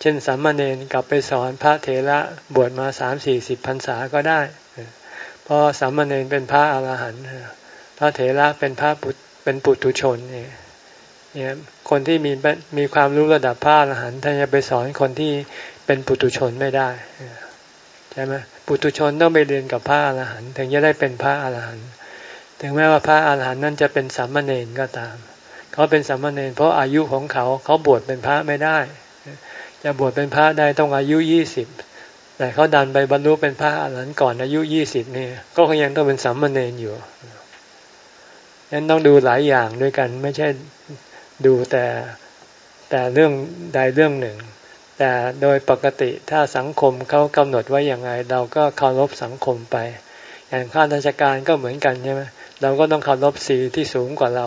เช่นสามเณรกลับไปสอนพระเถระบวชมาสามสี่สิบพรรษาก็ได้ พราะสามเณรเป็นพระอาหารหันต์พระเถระเป็นพระปุเป็นปุถุชนเนี่ยคนที่มีมีความรู้ระดับพระอรหันต์ท่านจะไปสอนคนที่เป็นปุถุชนไม่ได้ใช่ไหมปุถุชนต้องไปเรียนกับพระอรหันต์ถึงจะได้เป็นพระอรหันต์ถึงแม้ว่าพระอรหันต์นั้นจะเป็นสามเณรก็ตาม เขาเป็นสามเณรเพราะอายุของเขาเขาบวชเป็นพระไม่ได้ จะบวชเป็นพระได้ต้องอายุยี่สิบ แต่เขาดันไปบรรลุเป็นพระอรหันต์ก่อนอายุยี่สิบนี่ก็ยังต้องเป็นสามเณรอยู่นั้นต้องดูหลายอย่างด้วยกัน ไม่ใช่ดูแต่แต่เรื่องใดเรื่องหนึ่ง แต่โดยปกติถ้าสังคมเขากำหนดไว้อย่างไร เราก็เคารพสังคมไป อย่างข้าราชการก็เหมือนกันใช่ไหมเราก็ต้องเคารพสีที่สูงกว่าเรา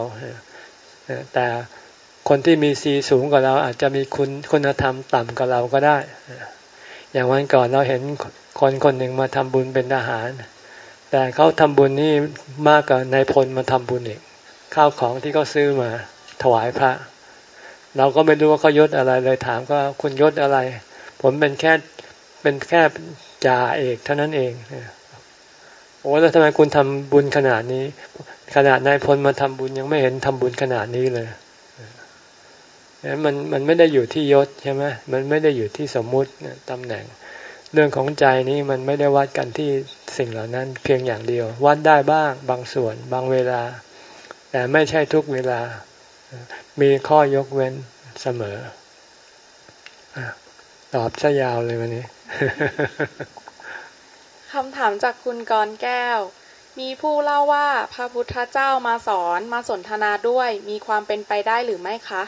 แต่คนที่มีซีสูงกว่าเราอาจจะมีคุณคุณธรรมต่ำกว่าเราก็ได้ อย่างวันก่อนเราเห็นคนคนหนึ่งมาทำบุญเป็นทหาร แต่เขาทำบุญนี่มากกว่านายพลมาทำบุญอีกข้าวของที่เขาซื้อมาถวายพระ เราก็ไม่รู้ว่าเขายศอะไรเลยถามก็คุณยศอะไร ผมเป็นแค่เป็นแค่จ่าเอกเท่านั้นเองโอ้แล้วทำไมคุณทำบุญขนาดนี้ ขนาดนายพลมาทำบุญยังไม่เห็นทำบุญขนาดนี้เลย มันมันไม่ได้อยู่ที่ยศใช่ไหมมันไม่ได้อยู่ที่สมมุติตำแหน่ง เรื่องของใจนี้มันไม่ได้วัดกันที่สิ่งเหล่านั้น เพียงอย่างเดียว วัดได้บ้างบางส่วน บางเวลา แต่ไม่ใช่ทุกเวลา มีข้อยกเว้นเสมอตอบซะยาวเลยวันนี้คำถามจากคุณกรแก้ว มีผู้เล่าว่าพระพุทธเจ้ามาสอนมาสนทนาด้วย มีความเป็นไปได้หรือไม่คะ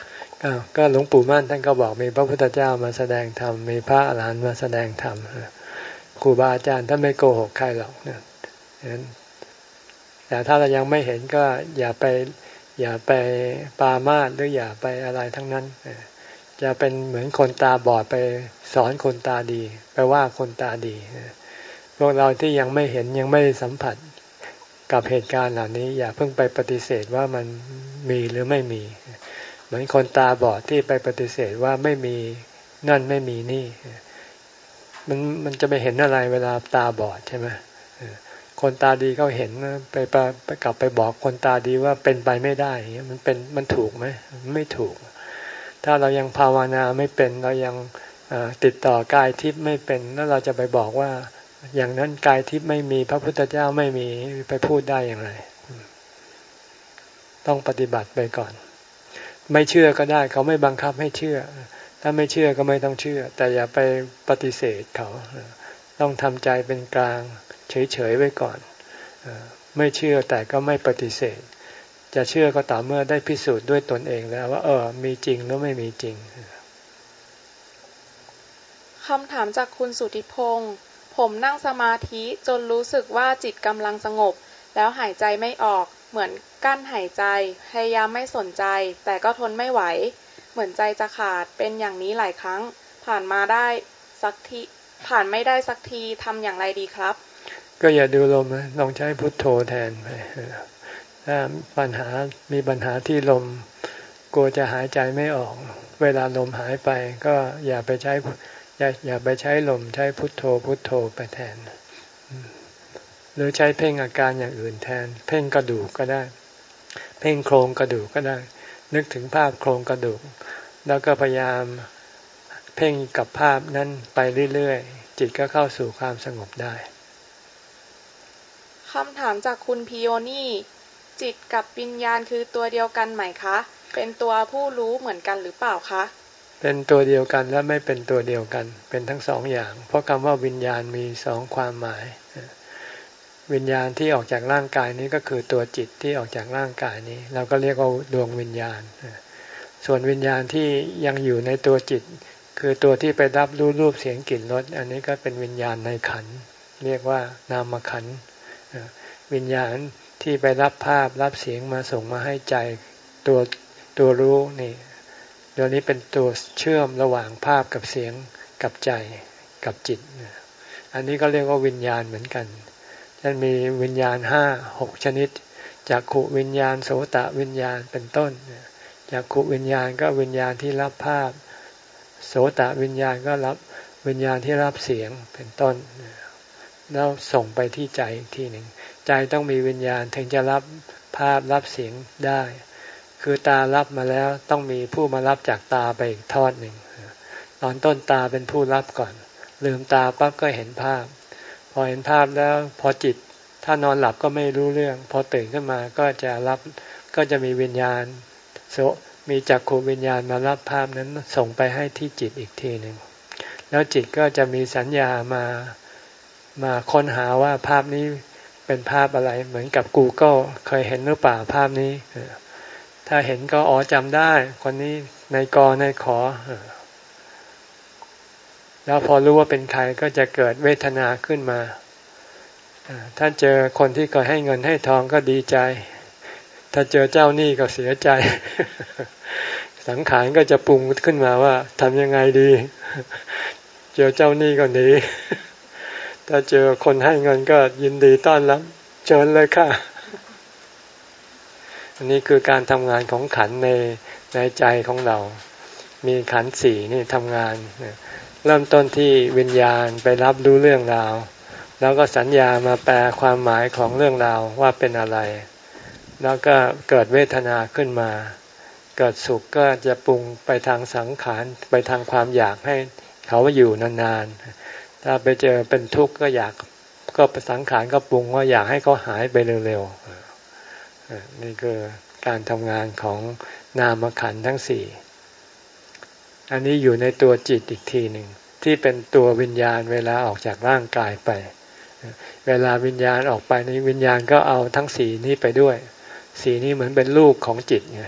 ก็หลวงปู่มั่นท่านก็บอกมีพระพุทธเจ้ามาแสดงธรรมมีพระอรหันต์มาแสดงธรรมครูบาอาจารย์ท่านไม่โกหกใครหรอกนะแต่ถ้าเรายังไม่เห็นก็อย่าไปอย่าไปปามาดหรืออย่าไปอะไรทั้งนั้นจะเป็นเหมือนคนตาบอดไปสอนคนตาดี ไปว่าคนตาดีพวกเราที่ยังไม่เห็นยังไม่สัมผัสกับเหตุการณ์เหล่านี้ อย่าเพิ่งไปปฏิเสธว่ามันมีหรือไม่มี มือนคนตาบอดที่ไปปฏิเสธว่าไม่มีนั่นไม่มีนี่ มันมันจะไปเห็นอะไรเวลาตาบอดใช่ไหมคนตาดีเขาเห็นไปไปกลับไปบอกคนตาดีว่าเป็นไปไม่ได้มันเป็นมันถูกไหมไม่ถูก ถ้าเรายังภาวนาไม่เป็นเรายังติดต่อกายทิพย์ไม่เป็นแล้วเราจะไปบอกว่า อย่างนั้นกายทิพย์ไม่มีพระพุทธเจ้าไม่มีไปพูดได้อย่างไร ต้องปฏิบัติไปก่อน ไม่เชื่อก็ได้ เขาไม่บังคับให้เชื่อ ถ้าไม่เชื่อก็ไม่ต้องเชื่อ แต่อย่าไปปฏิเสธเขา ต้องทำใจเป็นกลาง เฉยๆไว้ก่อน ไม่เชื่อแต่ก็ไม่ปฏิเสธ จะเชื่อก็ต่อเมื่อได้พิสูจน์ด้วยตนเองแล้วว่าเออ มีจริงหรือไม่มีจริงคำถามจากคุณสุธิพงศ์ผมนั่งสมาธิจนรู้สึกว่าจิตกำลังสงบ แล้วหายใจไม่ออกเหมือน กั้นหายใจ พยายามไม่สนใจ แต่ก็ทนไม่ไหว เหมือนใจจะขาดเป็นอย่างนี้หลายครั้ง ผ่านมาได้สักทีผ่านไม่ได้สักทีทำอย่างไรดีครับ ก็อย่าดูลมลองใช้พุทโธแทนไปถ้าปัญหามีปัญหาที่ลมกลัวจะหายใจไม่ออก เวลาลมหายไป ก็อย่าไปใช้อย่าอย่าไปใช้ลมใช้พุทโธพุทโธไปแทน หรือใช้เพ่งอาการอย่างอื่นแทน เพ่งกระดูกก็ได้ เพ่งโครงกระดูกก็ได้ นึกถึงภาพโครงกระดูก แล้วก็พยายามเพ่งกับภาพนั้นไปเรื่อยๆ จิตก็เข้าสู่ความสงบได้คำถามจากคุณพิโอนี่ จิตกับวิญญาณคือตัวเดียวกันไหมคะ เป็นตัวผู้รู้เหมือนกันหรือเปล่าคะ เป็นตัวเดียวกันและไม่เป็นตัวเดียวกัน เป็นทั้งสองอย่าง เพราะคำว่าวิญญาณมีสองความหมาย วิญญาณที่ออกจากร่างกายนี้ก็คือตัวจิตที่ออกจากร่างกายนี้ เราก็เรียกว่าดวงวิญญาณ ส่วนวิญญาณที่ยังอยู่ในตัวจิต คือตัวที่ไปรับรู้รูปเสียงกลิ่นรสอันนี้ก็เป็นวิญญาณในขัน เรียกว่านามขัน วิญญาณที่ไปรับภาพรับเสียงมาส่งมาให้ใจตัวตัวรู้นี่เดี๋ยวนี้เป็นตัวเชื่อมระหว่างภาพกับเสียงกับใจกับจิต อันนี้ก็เรียกว่าวิญญาณเหมือนกัน ท่านมีวิญญาณห้าหกชนิดจากขุวิญญาณโสตะวิญญาณเป็นต้นจากขุวิญญาณก็วิญญาณที่รับภาพ โสตะวิญญาณก็รับวิญญาณที่รับเสียงเป็นต้น แล้วส่งไปที่ใจอีกทีหนึ่งใจต้องมีวิญญาณถึงจะรับภาพรับเสียงได้ คือตารับมาแล้วต้องมีผู้มารับจากตาไปอีกทอดหนึ่งตอนต้นตาเป็นผู้รับก่อน ลืมตาปั๊บก็เห็นภาพ พอเห็นภาพแล้วพอจิตถ้านอนหลับก็ไม่รู้เรื่อง พอตื่นขึ้นมาก็จะรับก็จะมีวิญญาณโสมีจักขูวิญญาณมารับภาพนั้นส่งไปให้ที่จิตอีกทีหนึ่งแล้วจิตก็จะมีสัญญามามาค้นหาว่าภาพนี้เป็นภาพอะไร เหมือนกับ Google เคยเห็นหรือเปล่าภาพนี้ ถ้าเห็นก็อ๋อจำได้ คนนี้ในกอในขอ แล้วพอรู้ว่าเป็นใครก็จะเกิดเวทนาขึ้นมา ถ้าเจอคนที่เคยให้เงินให้ทองก็ดีใจ ถ้าเจอเจ้าหนี้ก็เสียใจ สังขารก็จะปรุงขึ้นมาว่าทำยังไงดี เจอเจ้าหนี้ก็หนีถ้าเจอคนให้เงินก็ยินดีต้อนรับเชิญเลยค่ะ อันนี้คือการทำงานของขันในในใจของเรา มีขันสี่นี่ทำงาน เริ่มต้นที่วิญญาณไปรับรู้เรื่องราว แล้วก็สัญญามาแปลความหมายของเรื่องราวว่าเป็นอะไร แล้วก็เกิดเวทนาขึ้นมา เกิดสุขก็จะปรุงไปทางสังขารไปทางความอยากให้เขาอยู่นานๆ ถ้าไปเจอเป็นทุกข์ก็อยากก็สังขารก็ปรุงว่าอยากให้เขาหายไปเร็วๆนี่คือการทำงานของนามขันทั้งสี่ อันนี้อยู่ในตัวจิตอีกทีหนึ่งที่เป็นตัววิญญาณเวลาออกจากร่างกายไป เวลาวิญญาณออกไปนี้วิญญาณก็เอาทั้งสีนี้ไปด้วย สีนี้เหมือนเป็นลูกของจิตไง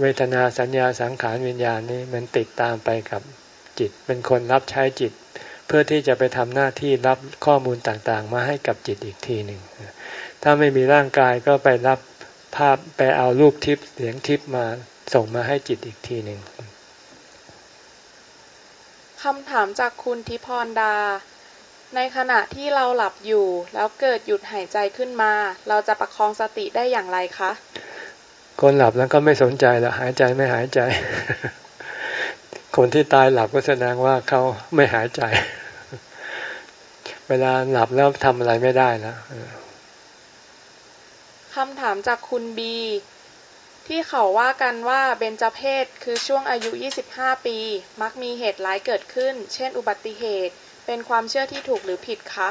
เวทนาสัญญาสังขารวิญญาณนี้มันติดตามไปกับจิต เป็นคนรับใช้จิต เพื่อที่จะไปทำหน้าที่รับข้อมูลต่างๆ มาให้กับจิตอีกทีหนึ่งถ้าไม่มีร่างกายก็ไปรับภาพไปเอารูปทิพย์เสียงทิพย์มาส่งมาให้จิตอีกทีหนึ่ง คำถามจากคุณทิพรดา ในขณะที่เราหลับอยู่ แล้วเกิดหยุดหายใจขึ้นมา เราจะประคองสติได้อย่างไรคะ คนหลับแล้วก็ไม่สนใจแล้วหายใจไม่หายใจ คนที่ตายหลับก็แสดงว่าเขาไม่หายใจ เวลาหลับแล้วทำอะไรไม่ได้แล้วคำถามจากคุณบี ที่เขาว่ากันว่าเบญจเพศคือช่วงอายุ 25 ปี มักมีเหตุร้ายเกิดขึ้น เช่น อุบัติเหตุ เป็นความเชื่อที่ถูกหรือผิดคะ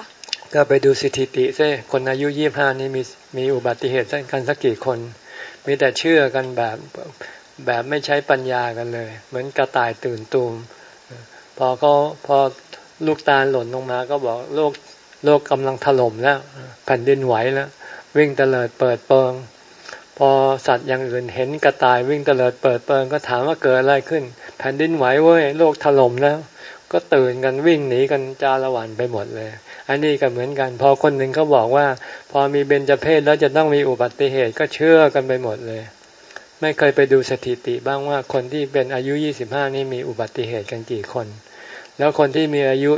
ก็ไปดูสถิติซิคนอายุ 25 นี้มีมีอุบัติเหตุกันสักกี่คน มีแต่เชื่อกันแบบแบบไม่ใช้ปัญญากันเลย เหมือนกระต่ายตื่นตูม พอเขาพอลูกตาหล่นลงมาก็บอกโลกโลกกำลังถล่มแล้ว แผ่นดินไหวแล้ว วิ่งเตลิดเปิดเปิง พอสัตว์อย่างอื่นเห็นกระต่ายวิ่งเตลิดเปิดเปิงก็ถามว่าเกิดอะไรขึ้น แผ่นดินไหวเว้ยโลกถล่มแล้วก็ตื่นกันวิ่งหนีกันจาละวันไปหมดเลย อันนี้ก็เหมือนกัน พอคนหนึ่งเขาบอกว่า พอมีเบญจเพศแล้วจะต้องมีอุบัติเหตุก็เชื่อกันไปหมดเลย ไม่เคยไปดูสถิติบ้างว่าคนที่เป็นอายุยี่สิบห้านี่มีอุบัติเหตุกันกี่คน แล้วคนที่มีอายุ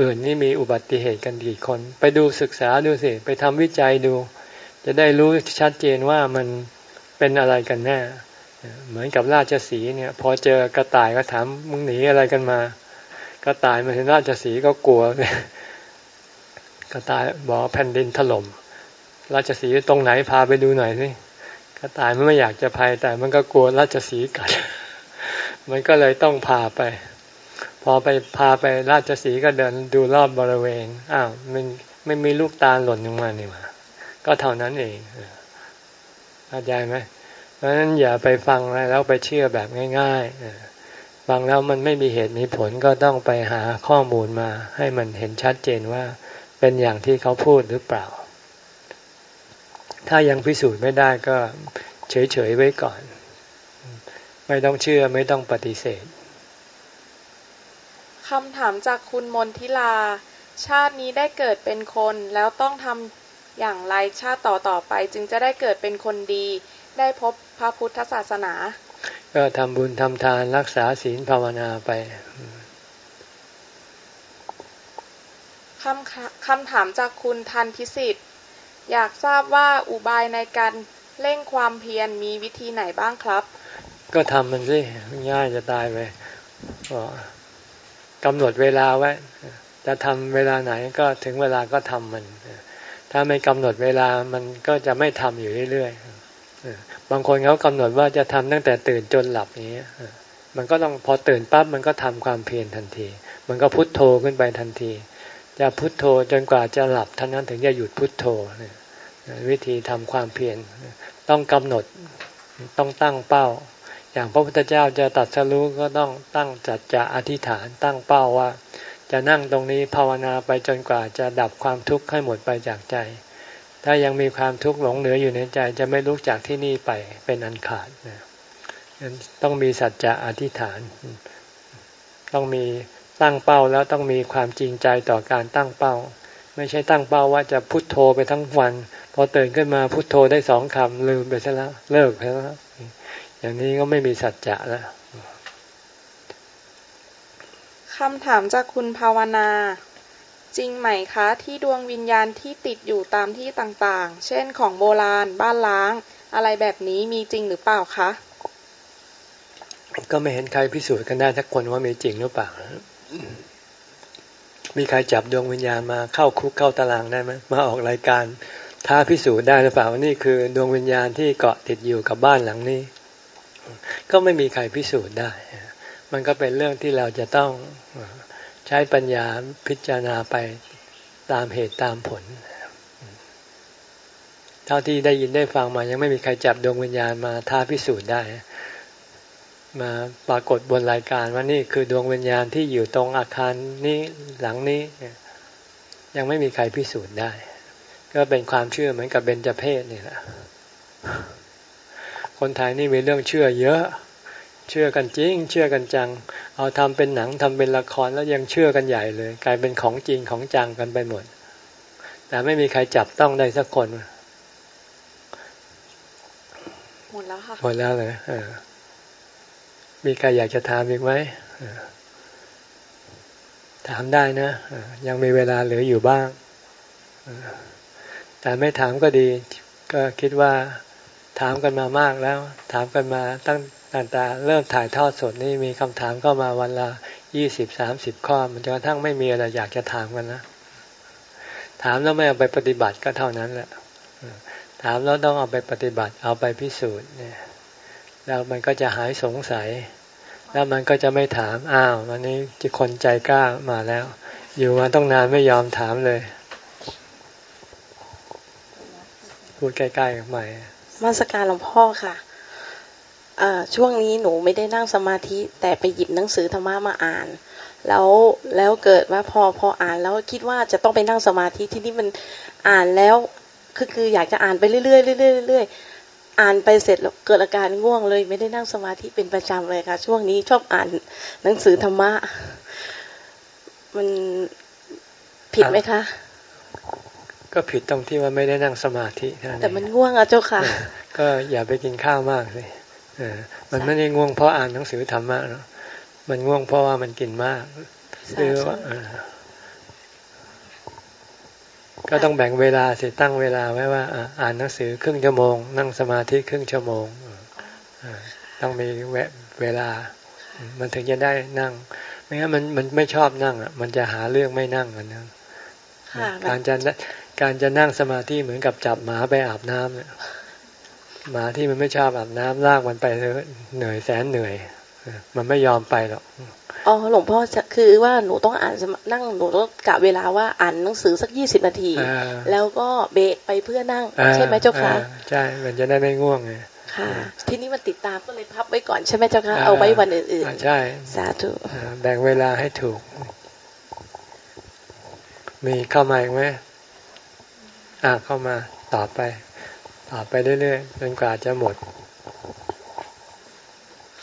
อื่นนี่มีอุบัติเหตุกันกี่คน ไปดูศึกษาดูสิ ไปทำวิจัยดู จะได้รู้ชัดเจนว่ามันเป็นอะไรกันแน่ เหมือนกับราชสีเนี่ย พอเจอกระต่ายก็ถามมึงหนีอะไรกันมา กระต่ายมาเห็นราชสีก็กลัว กระต่ายบอกแผ่นดินถล่ม ราชสีตรงไหนพาไปดูหน่อยสิกระต่ายมันไม่อยากจะภัยแต่มันก็กลัวราชสีกัด มันก็เลยต้องพาไป พอไปพาไปราชสีก็เดินดูรอบบริเวณ อ้าวมันไม่มีลูกตาหล่นลงมานี่มา ก็เท่านั้นเองเข้าใจไหมเพราะฉะนั้นอย่าไปฟังแล้วไปเชื่อแบบง่ายๆฟังแล้วมันไม่มีเหตุมีผลก็ต้องไปหาข้อมูลมา ให้มันเห็นชัดเจนว่าเป็นอย่างที่เขาพูดหรือเปล่า ถ้ายังพิสูจน์ไม่ได้ก็เฉยๆไว้ก่อน ไม่ต้องเชื่อไม่ต้องปฏิเสธคำถามจากคุณมนทิลา ชาตินี้ได้เกิดเป็นคนแล้วต้องทำ อย่างไรชาติต่อต่อไปจึงจะได้เกิดเป็นคนดี ได้พบพระพุทธศาสนา ก็ทำบุญทำทานรักษาศีลภาวนาไปคำคำถามจากคุณทันพิสิทธิ์ อยากทราบว่าอุบายในการเร่งความเพียรมีวิธีไหนบ้างครับ ก็ทำมันสิง่ายจะตายไปกำหนดเวลาไว้ จะทำเวลาไหนก็ถึงเวลาก็ทำมัน ถ้าไม่กำหนดเวลามันก็จะไม่ทำอยู่เรื่อยๆบางคนเขากำหนดว่าจะทำตั้งแต่ตื่นจนหลับนี้มันก็ต้องพอตื่นปั๊บมันก็ทำความเพียรทันที มันก็พุทโธขึ้นไปทันที จะพุทโธจนกว่าจะหลับท่านั้นถึงจะหยุดพุทโธวิธีทำความเพียรต้องกำหนดต้องตั้งเป้า อย่างพระพุทธเจ้าจะตัดสรู้ก็ต้องตั้งจัดจะอธิษฐานตั้งเป้าว่า จะนั่งตรงนี้ภาวนาไปจนกว่าจะดับความทุกข์ให้หมดไปจากใจ ถ้ายังมีความทุกข์หลงเหลืออยู่ในใจจะไม่ลุกจากที่นี่ไปเป็นอันขาดต้องมีสัจจะอธิษฐาน ต้องมีตั้งเป้าแล้วต้องมีความจริงใจต่อการตั้งเป้า ไม่ใช่ตั้งเป้าว่าจะพุโทโธไปทั้งวัน พอตื่นขึ้นมาพุโทโธได้สองคำลืมไปซะแล้วเลิกไปแล้วอย่างนี้ก็ไม่มีสัจจะแล้ว คำถามจากคุณภาวนา จริงไหมคะที่ดวงวิญญาณที่ติดอยู่ตามที่ต่างๆ เช่นของโบราณ บ้านล้าง อะไรแบบนี้มีจริงหรือเปล่าคะ ก็ไม่เห็นใครพิสูจน์กันได้ทักคนว่ามีจริงหรือเปล่า มีใครจับดวงวิญญาณมาเข้าคุกเข้าตารางได้ไหมมาออกรายการท้าพิสูจน์ได้หรือเปล่าว่านี่คือ ดวงวิญญาณที่เกาะติดอยู่กับบ้านหลังนี้ ก็ไม่มีใครพิสูจน์ได้ มันก็เป็นเรื่องที่เราจะต้องใช้ปัญญาพิจารณาไปตามเหตุตามผล เท่าที่ได้ยินได้ฟังมา ยังไม่มีใครจับดวงวิญญาณมาท้าพิสูจน์ได้ มาปรากฏบนรายการว่านี่คือดวงวิญญาณที่อยู่ตรงอาคารนี้หลังนี้ ยังไม่มีใครพิสูจน์ได้ ก็เป็นความเชื่อเหมือนกับเบญจเพศนี่แหละคนไทยนี่มีเรื่องเชื่อเยอะ เชื่อกันจริง เชื่อกันจัง เอาทำเป็นหนังทำเป็นละครแล้วยังเชื่อกันใหญ่เลย กลายเป็นของจริงของจังกันไปหมด แต่ไม่มีใครจับต้องได้สักคนหมดแล้วค่ะหมดแล้วเลยเออมีใครอยากจะถามอีกไหมถามได้นะยังมีเวลาเหลืออยู่บ้างแต่ไม่ถามก็ดี ก็คิดว่า ถามกันมามากแล้ว ถามกันมาตั้งแต่เริ่มถ่ายทอดสดนี่มีคำถามเข้ามาวันละยี่สิบสามสิบข้อ มันจนกระทั่งไม่มีอะไรอยากจะถามกันนะถามแล้วไม่เอาไปปฏิบัติก็เท่านั้นแหละถามแล้วต้องเอาไปปฏิบัติเอาไปพิสูจน์เนี่ยแล้วมันก็จะหายสงสัย แล้วมันก็จะไม่ถามอ้าววันนี้จะคนใจกล้ามาแล้ว อยู่มาต้องนานไม่ยอมถามเลย พูดใกล้ๆกับใหม่ มาสการหลวงพ่อค่ะช่วงนี้หนูไม่ได้นั่งสมาธิ แต่ไปหยิบหนังสือธรรมะมาอ่าน แล้วแล้วเกิดว่าพอพออ่านแล้วคิดว่าจะต้องไปนั่งสมาธิที่นี่มันอ่านแล้วคือคืออยากจะอ่านไปเรื่อยๆเรื่อยๆเรื่อยๆอ่านไปเสร็จแล้วเกิดอาการง่วงเลย ไม่ได้นั่งสมาธิเป็นประจำเลยค่ะ ช่วงนี้ชอบอ่านหนังสือธรรมะ มันผิดไหมคะ ก็ผิดตรงที่ว่าไม่ได้นั่งสมาธิแต่มันง่วงอะเจ้าค่ะ ก็อย่าไปกินข้าวมากเลยมันไม่ได้ง่วงเพราะอ่านหนังสือธรรมะเนาะมันง่วงเพราะว่ามันกินมากหรือว่าก็ต้องแบ่งเวลาสิตั้งเวลาไว้ว่าอ่านหนังสือครึ่งชั่วโมง นั่งสมาธิครึ่งชั่วโมงต้องมีเวลา มันถึงจะได้นั่ง ไม่งั้นมันมันไม่ชอบนั่งอะ มันจะหาเรื่องไม่นั่งกันนะการจะ การจะนั่งสมาธิเหมือนกับจับหมาไปอาบน้ำเนี่ยหมาที่มันไม่ชอบอาบน้ำลากมันไปเลยเหนื่อยแสนเหนื่อยมันไม่ยอมไปหรอกอ๋อหลวงพ่อจะคือว่าหนูต้องอ่านนั่งหนูต้องกะเวลาว่าอ่านหนังสือสักยี่สิบนาที แล้วก็เบรกไปเพื่อนั่ง ใช่ไหมเจ้าคะใช่มันจะได้ไม่ง่วงไงค่ะ ทีนี้มันติดตามก็เลยพับไว้ก่อนใช่ไหมเจ้าคะเอาไว้วันอื่นๆใช่สาธุแบ่งเวลาให้ถูก มีเข้ามาอีกไหม อ่าเข้ามาตอบไปตอบไปเรื่อยๆจนกว่าจะหมด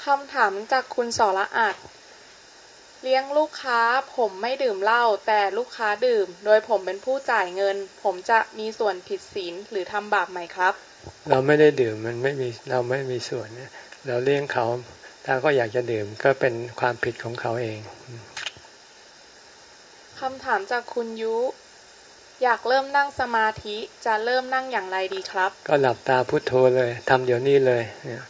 คำถามจากคุณสระอาดเลี้ยงลูกค้าผมไม่ดื่มเหล้าแต่ลูกค้าดื่ม โดยผมเป็นผู้จ่ายเงิน ผมจะมีส่วนผิดศีลหรือทำบาปไหมครับ เราไม่ได้ดื่มมันไม่มีเราไม่มีส่วนเนี่ยเราเลี้ยงเขาถ้าก็อยากจะดื่มก็เป็นความผิดของเขาเองคำถามจากคุณยุ อยากเริ่มนั่งสมาธิจะเริ่มนั่งอย่างไรดีครับ ก็หลับตาพุโทโธเลยทำเดี๋ยวนี้เลยเนี่ย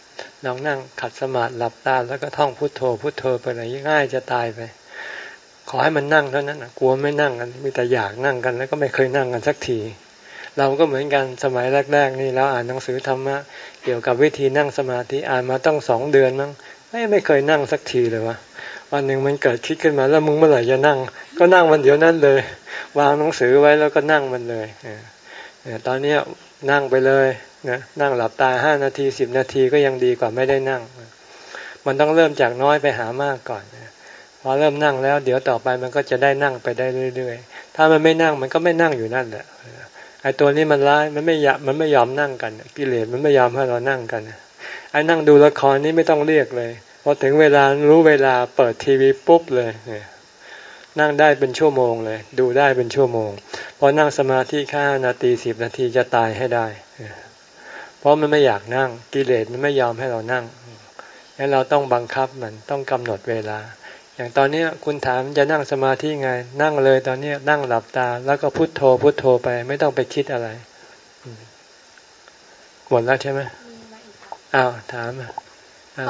ลองนั่งขัดสมาธิหลับตาแล้วก็ท่องพุทโธพุทโธไปเลยง่ายจะตายไปขอให้มันนั่งเท่านั้นนะกลัวไม่นั่งกันมีแต่อยากนั่งกัน แล้วก็ไม่เคยนั่งกันสักที เราก็เหมือนกันสมัยแรก ๆ นี่เราอ่านหนังสือธรรมะเกี่ยวกับวิธีนั่งสมาธิอ่านมาต้องสองเดือนมั้งไม่ไม่เคยนั่งสักทีเลยวะ วันหนึ่งมันเกิดคิดขึ้นมา แล้วมึงเมื่อไหร่จะนั่ง ก็นั่งมันเดี๋ยวนั้นเลย วางหนังสือไว้แล้วก็นั่งมันเลยตอนนี้นั่งไปเลยนะนั่งหลับตาห้านาทีสิบนาทีก็ยังดีกว่าไม่ได้นั่ง มันต้องเริ่มจากน้อยไปหามากก่อนพอเริ่มนั่งแล้ว เดี๋ยวต่อไปมันก็จะได้นั่งไปได้เรื่อยๆ ถ้ามันไม่นั่งมันก็ไม่นั่งอยู่นั่นแหละไอ้ตัวนี้มันร้ายมันไม่ยอมมันไม่ยอมนั่งกัน กิเลสมันไม่ยอมให้เรานั่งกันไอ้นั่งดูละครนี่ไม่ต้องเรียกเลย พอถึงเวลารู้เวลาเปิดทีวีปุ๊บเลยนั่งได้เป็นชั่วโมงเลย ดูได้เป็นชั่วโมงพอนั่งสมาธิแค่นาทีสิบนาทีจะตายให้ได้ เพราะมันไม่อยากนั่งกิเลสมันไม่ยอมให้เรานั่งงั้นเราต้องบังคับมันต้องกำหนดเวลา อย่างตอนนี้คุณถามจะนั่งสมาธิไง นั่งเลยตอนนี้นั่งหลับตา แล้วก็พุโทโธพุโทโธไป ไม่ต้องไปคิดอะไรหมดแล้วใช่ไหมอ้าวถาม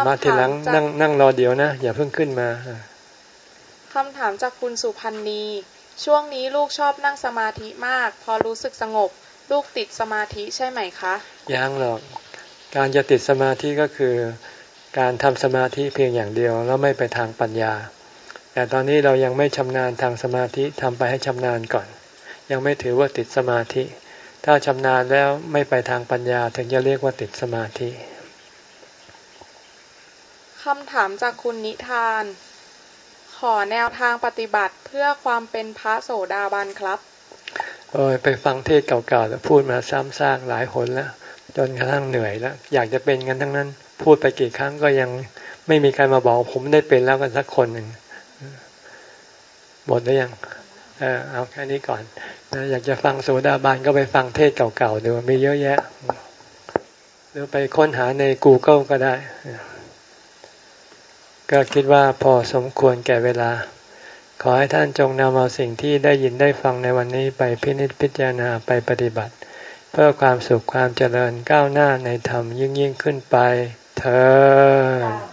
มาทีหลังนั่งนั่งรอเดี๋ยวนะ อย่าเพิ่งขึ้นมาคำถามจากคุณสุพันธ์นีช่วงนี้ลูกชอบนั่งสมาธิมาก พอรู้สึกสงบ ลูกติดสมาธิใช่ไหมคะ ยังหรอก การจะติดสมาธิก็คือ การทำสมาธิเพียงอย่างเดียว แล้วไม่ไปทางปัญญา แต่ตอนนี้เรายังไม่ชำนาญทางสมาธิทำไปให้ชำนาญก่อน ยังไม่ถือว่าติดสมาธิ ถ้าชำนาญแล้วไม่ไปทางปัญญา ถึงจะเรียกว่าติดสมาธิ คำถามจากคุณนิทาน ขอแนวทางปฏิบัติเพื่อความเป็นพระโสดาบันครับโอ้ยไปฟังเทศเก่าๆแล้วพูดมาซ้ำซากหลายคนแล้วจนกระทั่งเหนื่อยแล้ว อยากจะเป็นกันทั้งนั้น พูดไปกี่ครั้งก็ยังไม่มีใครมาบอกผมได้เป็นแล้วกันสักคนหนึ่งหมดแล้วยังเออเอาแค่นี้ก่อนนะอยากจะฟังโสดาบันก็ไปฟังเทศเก่าๆดูมีเยอะแยะ หรือไปค้นหาใน Google ก็ได้ ก็คิดว่าพอสมควรแก่เวลา ขอให้ท่านจงนำเอาสิ่งที่ได้ยินได้ฟังในวันนี้ไปพินิจพิจารณาไปปฏิบัติ เพื่อความสุขความเจริญก้าวหน้าในธรรมยิ่งยิ่งขึ้นไปเธอ